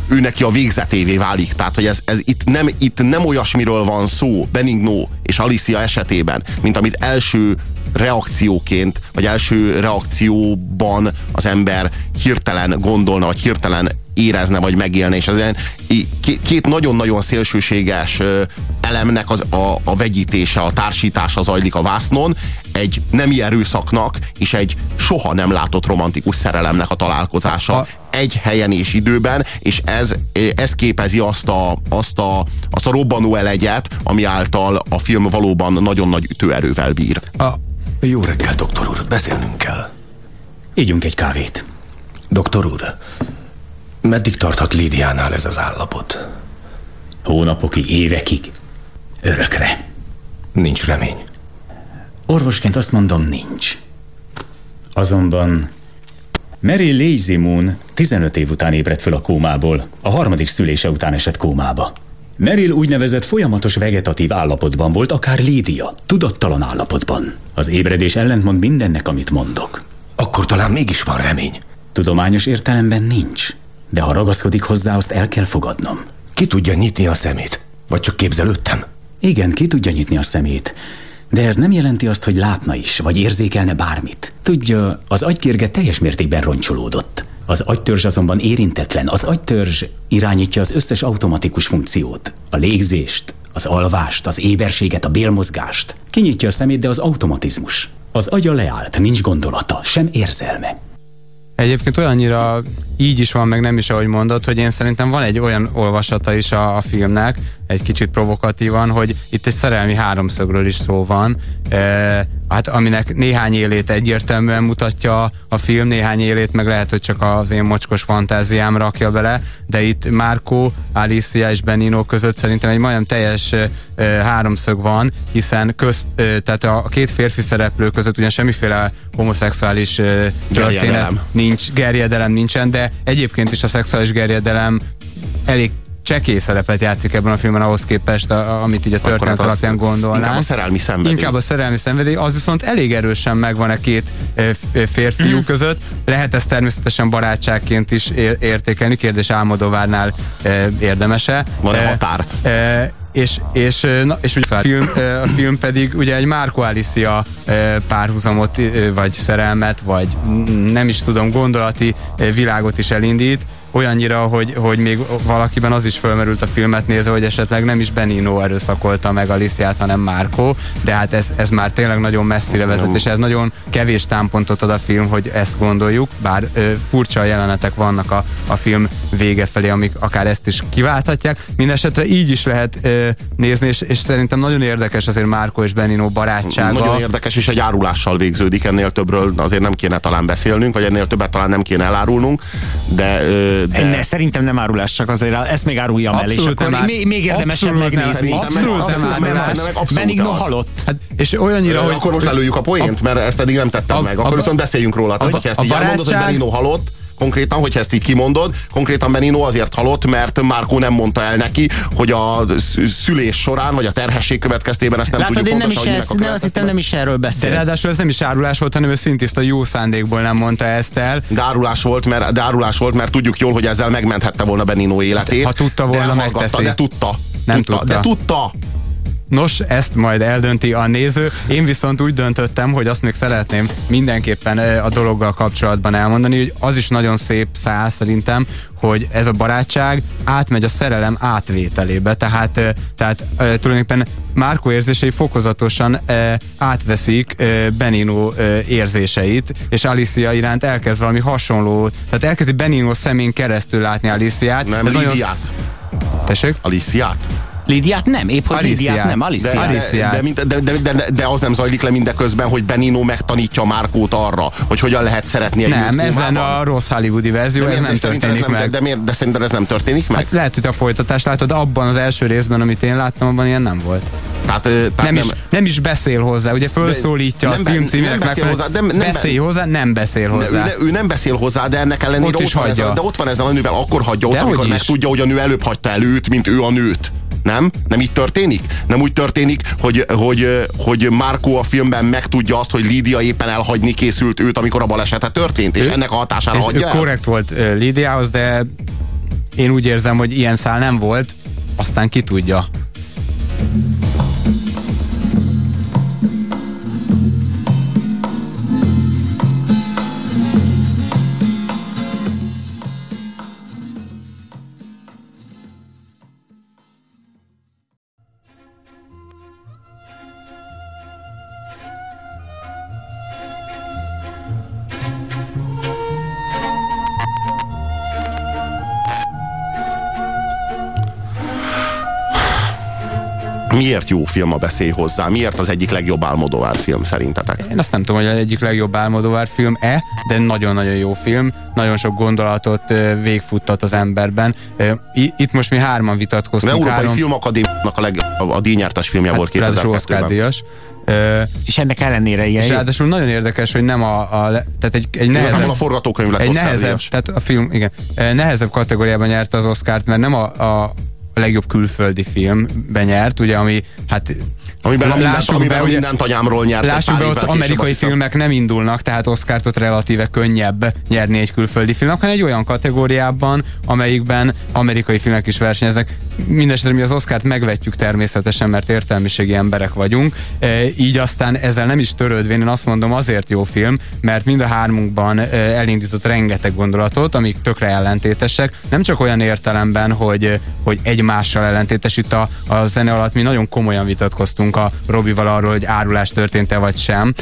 ő neki a végzetévé válik. Tehát, hogy ez, ez itt, nem, itt nem olyasmiről van szó Benigno és Alicia esetében, mint amit első reakcióként, vagy első reakcióban az ember hirtelen gondolna, vagy hirtelen érezne, vagy megélne, és az két nagyon-nagyon szélsőséges elemnek az, a, a vegyítése, a társítása zajlik a vásznon, egy nemi erőszaknak és egy soha nem látott romantikus szerelemnek a találkozása egy helyen és időben, és ez, ez képezi azt a, azt, a, azt a robbanó elegyet, ami által a film valóban nagyon nagy ütőerővel bír. A... Jó reggel, doktor úr, beszélnünk kell. Ígyunk egy kávét. Doktor úr, meddig tarthat Lídiánál ez az állapot? Hónapokig, évekig. Örökre. Nincs remény. Orvosként azt mondom, nincs. Azonban Mary Lazy Moon 15 év után ébredt föl a kómából, a harmadik szülése után esett kómába. Meryl úgynevezett folyamatos vegetatív állapotban volt, akár Lídia, tudattalan állapotban. Az ébredés ellentmond mindennek, amit mondok. Akkor talán mégis van remény. Tudományos értelemben nincs, de ha ragaszkodik hozzá, azt el kell fogadnom. Ki tudja nyitni a szemét? Vagy csak képzelődtem? Igen, ki tudja nyitni a szemét. De ez nem jelenti azt, hogy látna is, vagy érzékelne bármit. Tudja, az agykérge teljes mértékben roncsolódott. Az agytörzs azonban érintetlen. Az agytörzs irányítja az összes automatikus funkciót. A légzést, az alvást, az éberséget, a bélmozgást. Kinyitja a szemét, de az automatizmus. Az agya leállt, nincs gondolata, sem érzelme. Egyébként olyannyira így is van, meg nem is, ahogy mondod, hogy én szerintem van egy olyan olvasata is a, a filmnek, egy kicsit provokatívan, hogy itt egy szerelmi háromszögről is szó van, e, hát aminek néhány élét egyértelműen mutatja a film, néhány élét meg lehet, hogy csak az én mocskos fantáziám rakja bele, de itt Marco, Alicia és Benino között szerintem egy majdnem teljes e, háromszög van, hiszen közt, e, tehát a két férfi szereplő között ugyan semmiféle homoszexuális e, történet Gerjedelem. nincs, gerjedelem nincsen, de egyébként is a szexuális gerjedelem elég csekély szerepet játszik ebben a filmben ahhoz képest, a, amit így a történet hát alapján gondolnánk. Inkább a szerelmi szenvedély. Inkább a szerelmi szenvedély, az viszont elég erősen megvan a két e, f- férfiú között. Lehet ezt természetesen barátságként is ér- értékelni, kérdés Álmodovárnál e, érdemese. Van-e E, határ? E, és, és, e, na, és ugye a film, e, a film pedig ugye egy Marco Alicia e, párhuzamot, e, vagy szerelmet, vagy mm, nem is tudom, gondolati e, világot is elindít, olyannyira, hogy, hogy még valakiben az is fölmerült a filmet nézve, hogy esetleg nem is Benino erőszakolta meg Aliciát, hanem Márko, de hát ez, ez már tényleg nagyon messzire vezet, és ez nagyon kevés támpontot ad a film, hogy ezt gondoljuk, bár ö, furcsa jelenetek vannak a, a film vége felé, amik akár ezt is kiválthatják. Mindenesetre így is lehet ö, nézni, és, és szerintem nagyon érdekes azért Márko és Benino barátsága. Nagyon érdekes, és egy árulással végződik, ennél többről azért nem kéne talán beszélnünk, vagy ennél többet talán nem kéne elárulnunk, de... ö, de... Ne, szerintem nem árulás, csak azért ezt még áruljam el, és Abszolút akkor nem ár- még, még érdemesebb abszolút megnézni. abszolút nem árulás. Benigno halott. Hát, és olyannyira, hogy... Akkor most lelőjük a poént, mert ezt eddig nem tettem meg. Akkor viszont beszéljünk róla. Tehát, hogyha ezt így elmondod, hogy Benino halott, konkrétan, hogyha ezt így kimondod, konkrétan Benino azért halott, mert Márkó nem mondta el neki, hogy a sz- szülés során, vagy a terhesség következtében ezt nem Látod, tudjuk én nem is, pontosan, hogy ez, minek a nem, azt hittem nem is erről De beszélsz. ráadásul ez nem is árulás volt, hanem ő szintiszta jó szándékból nem mondta ezt el. De árulás volt, mert, de árulás volt, mert tudjuk jól, hogy ezzel megmenthette volna Benino életét. Ha tudta volna, de megteszi. De tudta. Nem tudta. tudta. De tudta. Nos, ezt majd eldönti a néző. Én viszont úgy döntöttem, hogy azt még szeretném mindenképpen a dologgal kapcsolatban elmondani, hogy az is nagyon szép szál szerintem, hogy ez a barátság átmegy a szerelem átvételébe, tehát, tehát tulajdonképpen Márko érzései fokozatosan átveszik Benino érzéseit, és Alicia iránt elkezd valami hasonló, tehát elkezdi Benino szemén keresztül látni Aliciát. Nem, Ez nagyon Lidiát. Tessék? Aliciát? Lidiát nem, épp hogy. Lidiát nem, De, Aliciát. de, de, de, de, de, de, az nem zajlik le mindeközben, hogy Benino megtanítja Márkót arra, hogy hogyan lehet szeretni egy Nem, ez lenne a rossz hollywoodi verzió, de ez nem történik ez nem, meg. De, de, miért, de szerinted ez nem történik meg? Hát lehet, hogy a folytatást látod, abban az első részben, amit én láttam, abban ilyen nem volt. Tehát, tehát nem, is, nem is beszél hozzá, ugye felszólítja De a nem film nem beszél hozzá, nem- nem- beszélj hozzá, nem beszél hozzá. ő, ne, ő nem beszél hozzá, de ennek ellenére Ott ott, van hagyja. ezzel, de ott van ezzel a nővel, akkor hagyja ott, De amikor hogy is. megtudja, hogy a nő előbb hagyta el őt, mint ő a nőt. Nem? Nem így történik? Nem úgy történik, hogy, hogy, hogy Márkó a filmben megtudja azt, hogy Lídia éppen elhagyni készült őt, amikor a balesete történt, és Ő- ennek a hatására Ez hagyja korrekt volt Lídiához, de én úgy érzem, hogy ilyen szál nem volt, aztán ki tudja. Miért jó film a Beszélj hozzá? Miért az egyik legjobb Almodóvár film szerintetek? Én azt nem tudom, hogy az egyik legjobb Álmodóvár film-e, de nagyon-nagyon jó film. Nagyon sok gondolatot végfuttat az emberben. Itt most mi hárman Az vitatkoztunk. Európai három, Filmakadémiának a, leg, a, díjnyertes filmje volt hát, ráadásul 2002-ben. Oscar díjas. Ö, És ennek ellenére ilyen és ráadásul nagyon érdekes, hogy nem a, a tehát egy, egy Igazából nehezebb, a forgatókönyv lett egy nehezebb, tehát a film, igen, eh, nehezebb kategóriában nyerte az Oscárt, mert nem a, a a legjobb külföldi filmben nyert, ugye, ami hát Amiben a mindent, lássuk amiben ugye, mindent anyámról nyert. egy Lássuk be, ott amerikai filmek nem indulnak, tehát Oscárt ott relatíve könnyebb nyerni egy külföldi filmnek, hanem egy olyan kategóriában, amelyikben amerikai filmek is versenyeznek. Mindenesetre mi az Oscárt megvetjük természetesen, mert értelmiségi emberek vagyunk, e, így aztán ezzel nem is törődvén, én azt mondom azért jó film, mert mind a hármunkban e, elindított rengeteg gondolatot, amik tökre ellentétesek, nem csak olyan értelemben, hogy, hogy egymással ellentétes, itt a, a zene alatt mi nagyon komolyan vitatkoztunk a Robival arról, hogy árulás történt-e vagy sem,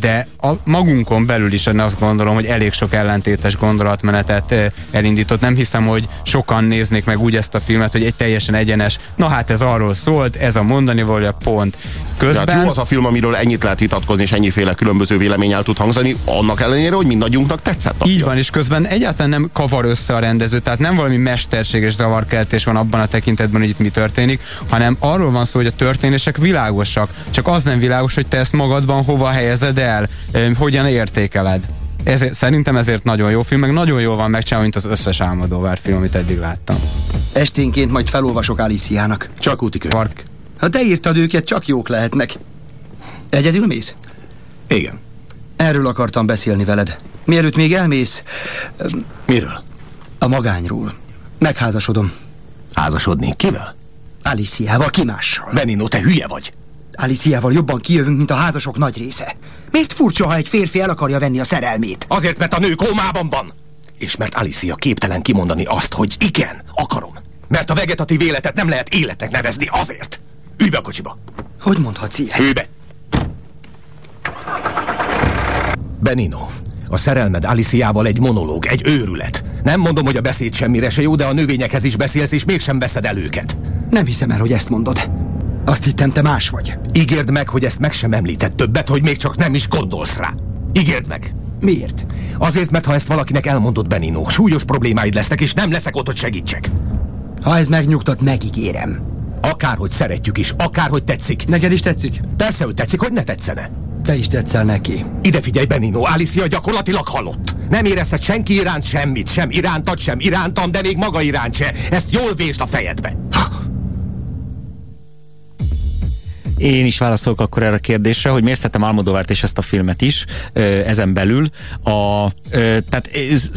de a magunkon belül is én azt gondolom, hogy elég sok ellentétes gondolatmenetet elindított. Nem hiszem, hogy sokan néznék meg úgy ezt a filmet, hogy egy teljesen egyenes, na hát ez arról szólt, ez a mondani valója pont. De Közben... hát jó az a film, amiről ennyit lehet vitatkozni, és ennyiféle különböző vélemény el tud hangzani, annak ellenére, hogy mindannyiunknak tetszett a Így film. van, és közben egyáltalán nem kavar össze a rendező, tehát nem valami mesterséges zavarkeltés van abban a tekintetben, hogy itt mi történik, hanem arról van szó, hogy a történések világosak, csak az nem világos, hogy te ezt magadban hova helyezed el, hogyan értékeled. Ezért, szerintem ezért nagyon jó film, meg nagyon jól van megcsinálva, mint az összes Álmodóvár film, amit eddig láttam. Esténként majd felolvasok Aliciának. Csak úti könyv. Mark, Ha te írtad őket, csak jók lehetnek. Egyedül mész? Igen. Erről akartam beszélni veled. Mielőtt még elmész... Miről? A magányról. Megházasodom. Házasodni? Kivel? Aliciával, ki mással? Benino, te hülye vagy. Aliciával jobban kijövünk, mint a házasok nagy része. Miért furcsa, ha egy férfi el akarja venni a szerelmét? Azért, mert a nő kómában van. És mert Alicia képtelen kimondani azt, hogy igen, akarom. Mert a vegetatív életet nem lehet életnek nevezni azért. Ülj be a kocsiba. Hogy mondhatsz ilyet? Ülj be. Benino, a szerelmed Aliciával egy monológ, egy őrület. Nem mondom, hogy a beszéd semmire se jó, de a növényekhez is beszélsz, és mégsem veszed el őket. Nem hiszem el, hogy ezt mondod. Azt hittem, te más vagy. Ígérd meg, hogy ezt meg sem említett többet, hogy még csak nem is gondolsz rá. Ígérd meg. Miért? Azért, mert ha ezt valakinek elmondod, Benino, súlyos problémáid lesznek, és nem leszek ott, hogy segítsek. Ha ez megnyugtat, megígérem. Akárhogy szeretjük is, akárhogy tetszik. Neked is tetszik? Persze, hogy tetszik, hogy ne tetszene. Te is tetszel neki. Ide figyelj, Benino, Alicia gyakorlatilag halott. Nem érezhet senki iránt semmit, sem irántad, sem irántam, de még maga iránt se. Ezt jól vésd a fejedbe. Én is válaszolok akkor erre a kérdésre, hogy miért szeretem Almodovárt és ezt a filmet is, ezen belül. A, tehát ez,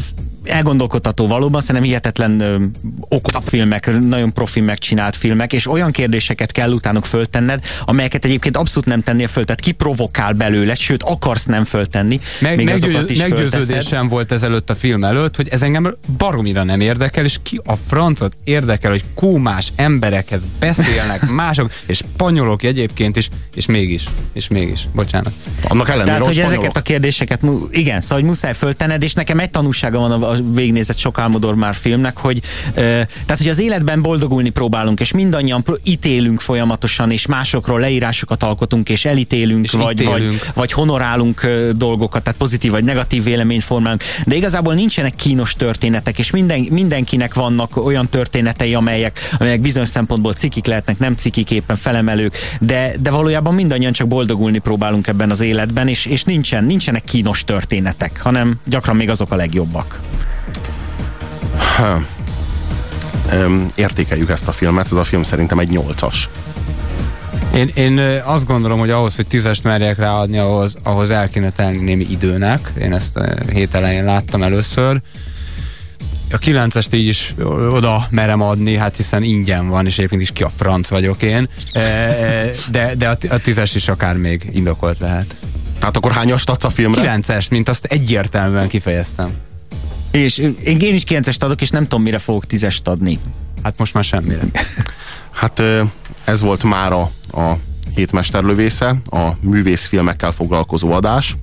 elgondolkodtató valóban, szerintem hihetetlen okos filmek, nagyon profi megcsinált filmek, és olyan kérdéseket kell utánuk föltenned, amelyeket egyébként abszolút nem tennél föl, tehát ki provokál belőle, sőt akarsz nem föltenni. Meg, még meggyő, azokat is meggyőződésem volt ezelőtt a film előtt, hogy ez engem baromira nem érdekel, és ki a francot érdekel, hogy kómás emberekhez beszélnek <laughs> mások, és spanyolok egyébként is, és mégis, és mégis, bocsánat. Annak Tehát, hogy ezeket a kérdéseket, igen, szóval hogy muszáj föltenned, és nekem egy tanúsága van a, a végnézett sok Álmodor már filmnek, hogy ö, tehát, hogy az életben boldogulni próbálunk, és mindannyian ítélünk folyamatosan, és másokról leírásokat alkotunk, és elítélünk, És vagy, ítélünk. vagy, vagy honorálunk ö, dolgokat, tehát pozitív vagy negatív véleményt formálunk, de igazából nincsenek kínos történetek, és minden, mindenkinek vannak olyan történetei, amelyek, amelyek bizonyos szempontból cikik lehetnek, nem cikik éppen felemelők, de, de valójában mindannyian csak boldogulni próbálunk ebben az életben, és, és nincsen, nincsenek kínos történetek, hanem gyakran még azok a legjobbak. Ha. Öm, Értékeljük ezt a filmet, ez a film szerintem egy nyolcas. Én, én azt gondolom, hogy ahhoz, hogy tízest merjek ráadni, ahhoz, ahhoz el kéne tenni némi időnek. Én ezt a hét elején láttam először. A kilencest így is oda merem adni, hát hiszen ingyen van, és egyébként is ki a franc vagyok én. De, de a, tízes is akár még indokolt lehet. Hát akkor hányast adsz a filmre? Kilences, mint azt egyértelműen kifejeztem. És én, én is 9-est adok, és nem tudom, mire fogok 10-est adni. Hát most már semmire. <laughs> Hát ez volt már a, a hét mesterlövésze, a művészfilmekkel foglalkozó adás.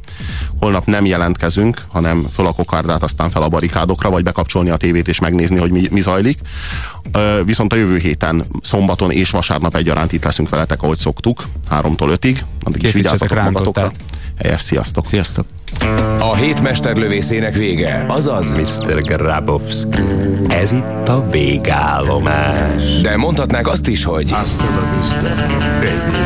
Holnap nem jelentkezünk, hanem föl a kokárdát, aztán fel a barikádokra, vagy bekapcsolni a tévét és megnézni, hogy mi, mi zajlik. Viszont a jövő héten, szombaton és vasárnap egyaránt itt leszünk veletek, ahogy szoktuk, 3-tól 5-ig. Addig is vigyázzatok magatokra. rántottát. Helyes, sziasztok! Sziasztok! A hét mesterlövészének vége, azaz Mr. Grabowski, ez itt a végállomás. De mondhatnák azt is, hogy Hasta la vista, baby.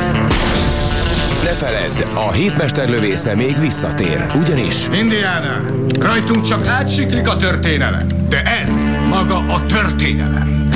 ne feledd, a hétmesterlövésze még visszatér. Ugyanis Indiana, rajtunk csak átsiklik a történelem, de ez maga a történelem.